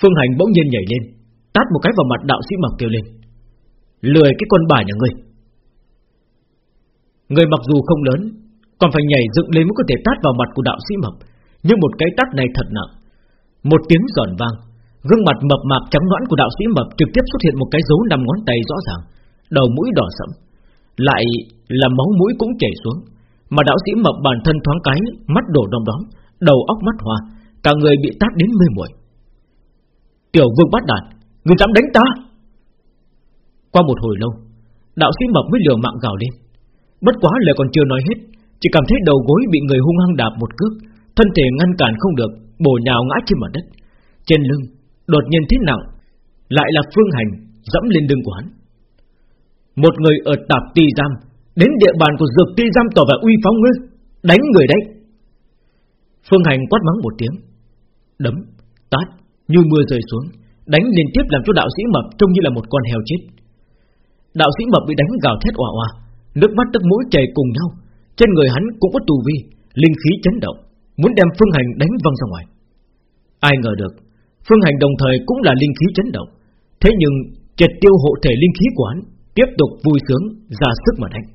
Phương Hành bỗng nhiên nhảy lên, Tát một cái vào mặt đạo sĩ mập kêu lên, Lười cái con bà nhà ngươi. Người mặc dù không lớn, Còn phải nhảy dựng lên mới có thể tát vào mặt của đạo sĩ mập, Nhưng một cái tát này thật nặng, Một tiếng giòn vang Gương mặt mập mạp trắng nõn của đạo sĩ mập trực tiếp xuất hiện một cái dấu năm ngón tay rõ ràng, đầu mũi đỏ sẫm, lại là máu mũi cũng chảy xuống, mà đạo sĩ mập bản thân thoáng cái, mắt đổ đom đóm, đầu óc mắt hoa, cả người bị tát đến mê muội. Tiểu Vương bắt đạt, người dám đánh ta? Qua một hồi lâu, đạo sĩ mập mới liều mạng gào lên. Bất quá lời còn chưa nói hết, chỉ cảm thấy đầu gối bị người hung hăng đạp một cước, thân thể ngăn cản không được, bổ nhào ngã trên mặt đất. Trên lưng Đột nhiên thế nặng Lại là phương hành dẫm lên lưng của hắn. Một người ở tạp ti giam Đến địa bàn của dược ti giam tỏ vẻ uy phong ngươi Đánh người đấy. Phương hành quát mắng một tiếng Đấm, tát Như mưa rơi xuống Đánh liên tiếp làm cho đạo sĩ mập trông như là một con heo chết. Đạo sĩ mập bị đánh gào thét òa òa Nước mắt tức mũi chảy cùng nhau Trên người hắn cũng có tù vi Linh khí chấn động Muốn đem phương hành đánh văng ra ngoài. Ai ngờ được Phương Hành đồng thời cũng là linh khí chấn động. Thế nhưng, triệt tiêu hộ thể linh khí của hắn Tiếp tục vui sướng, ra sức mà đánh.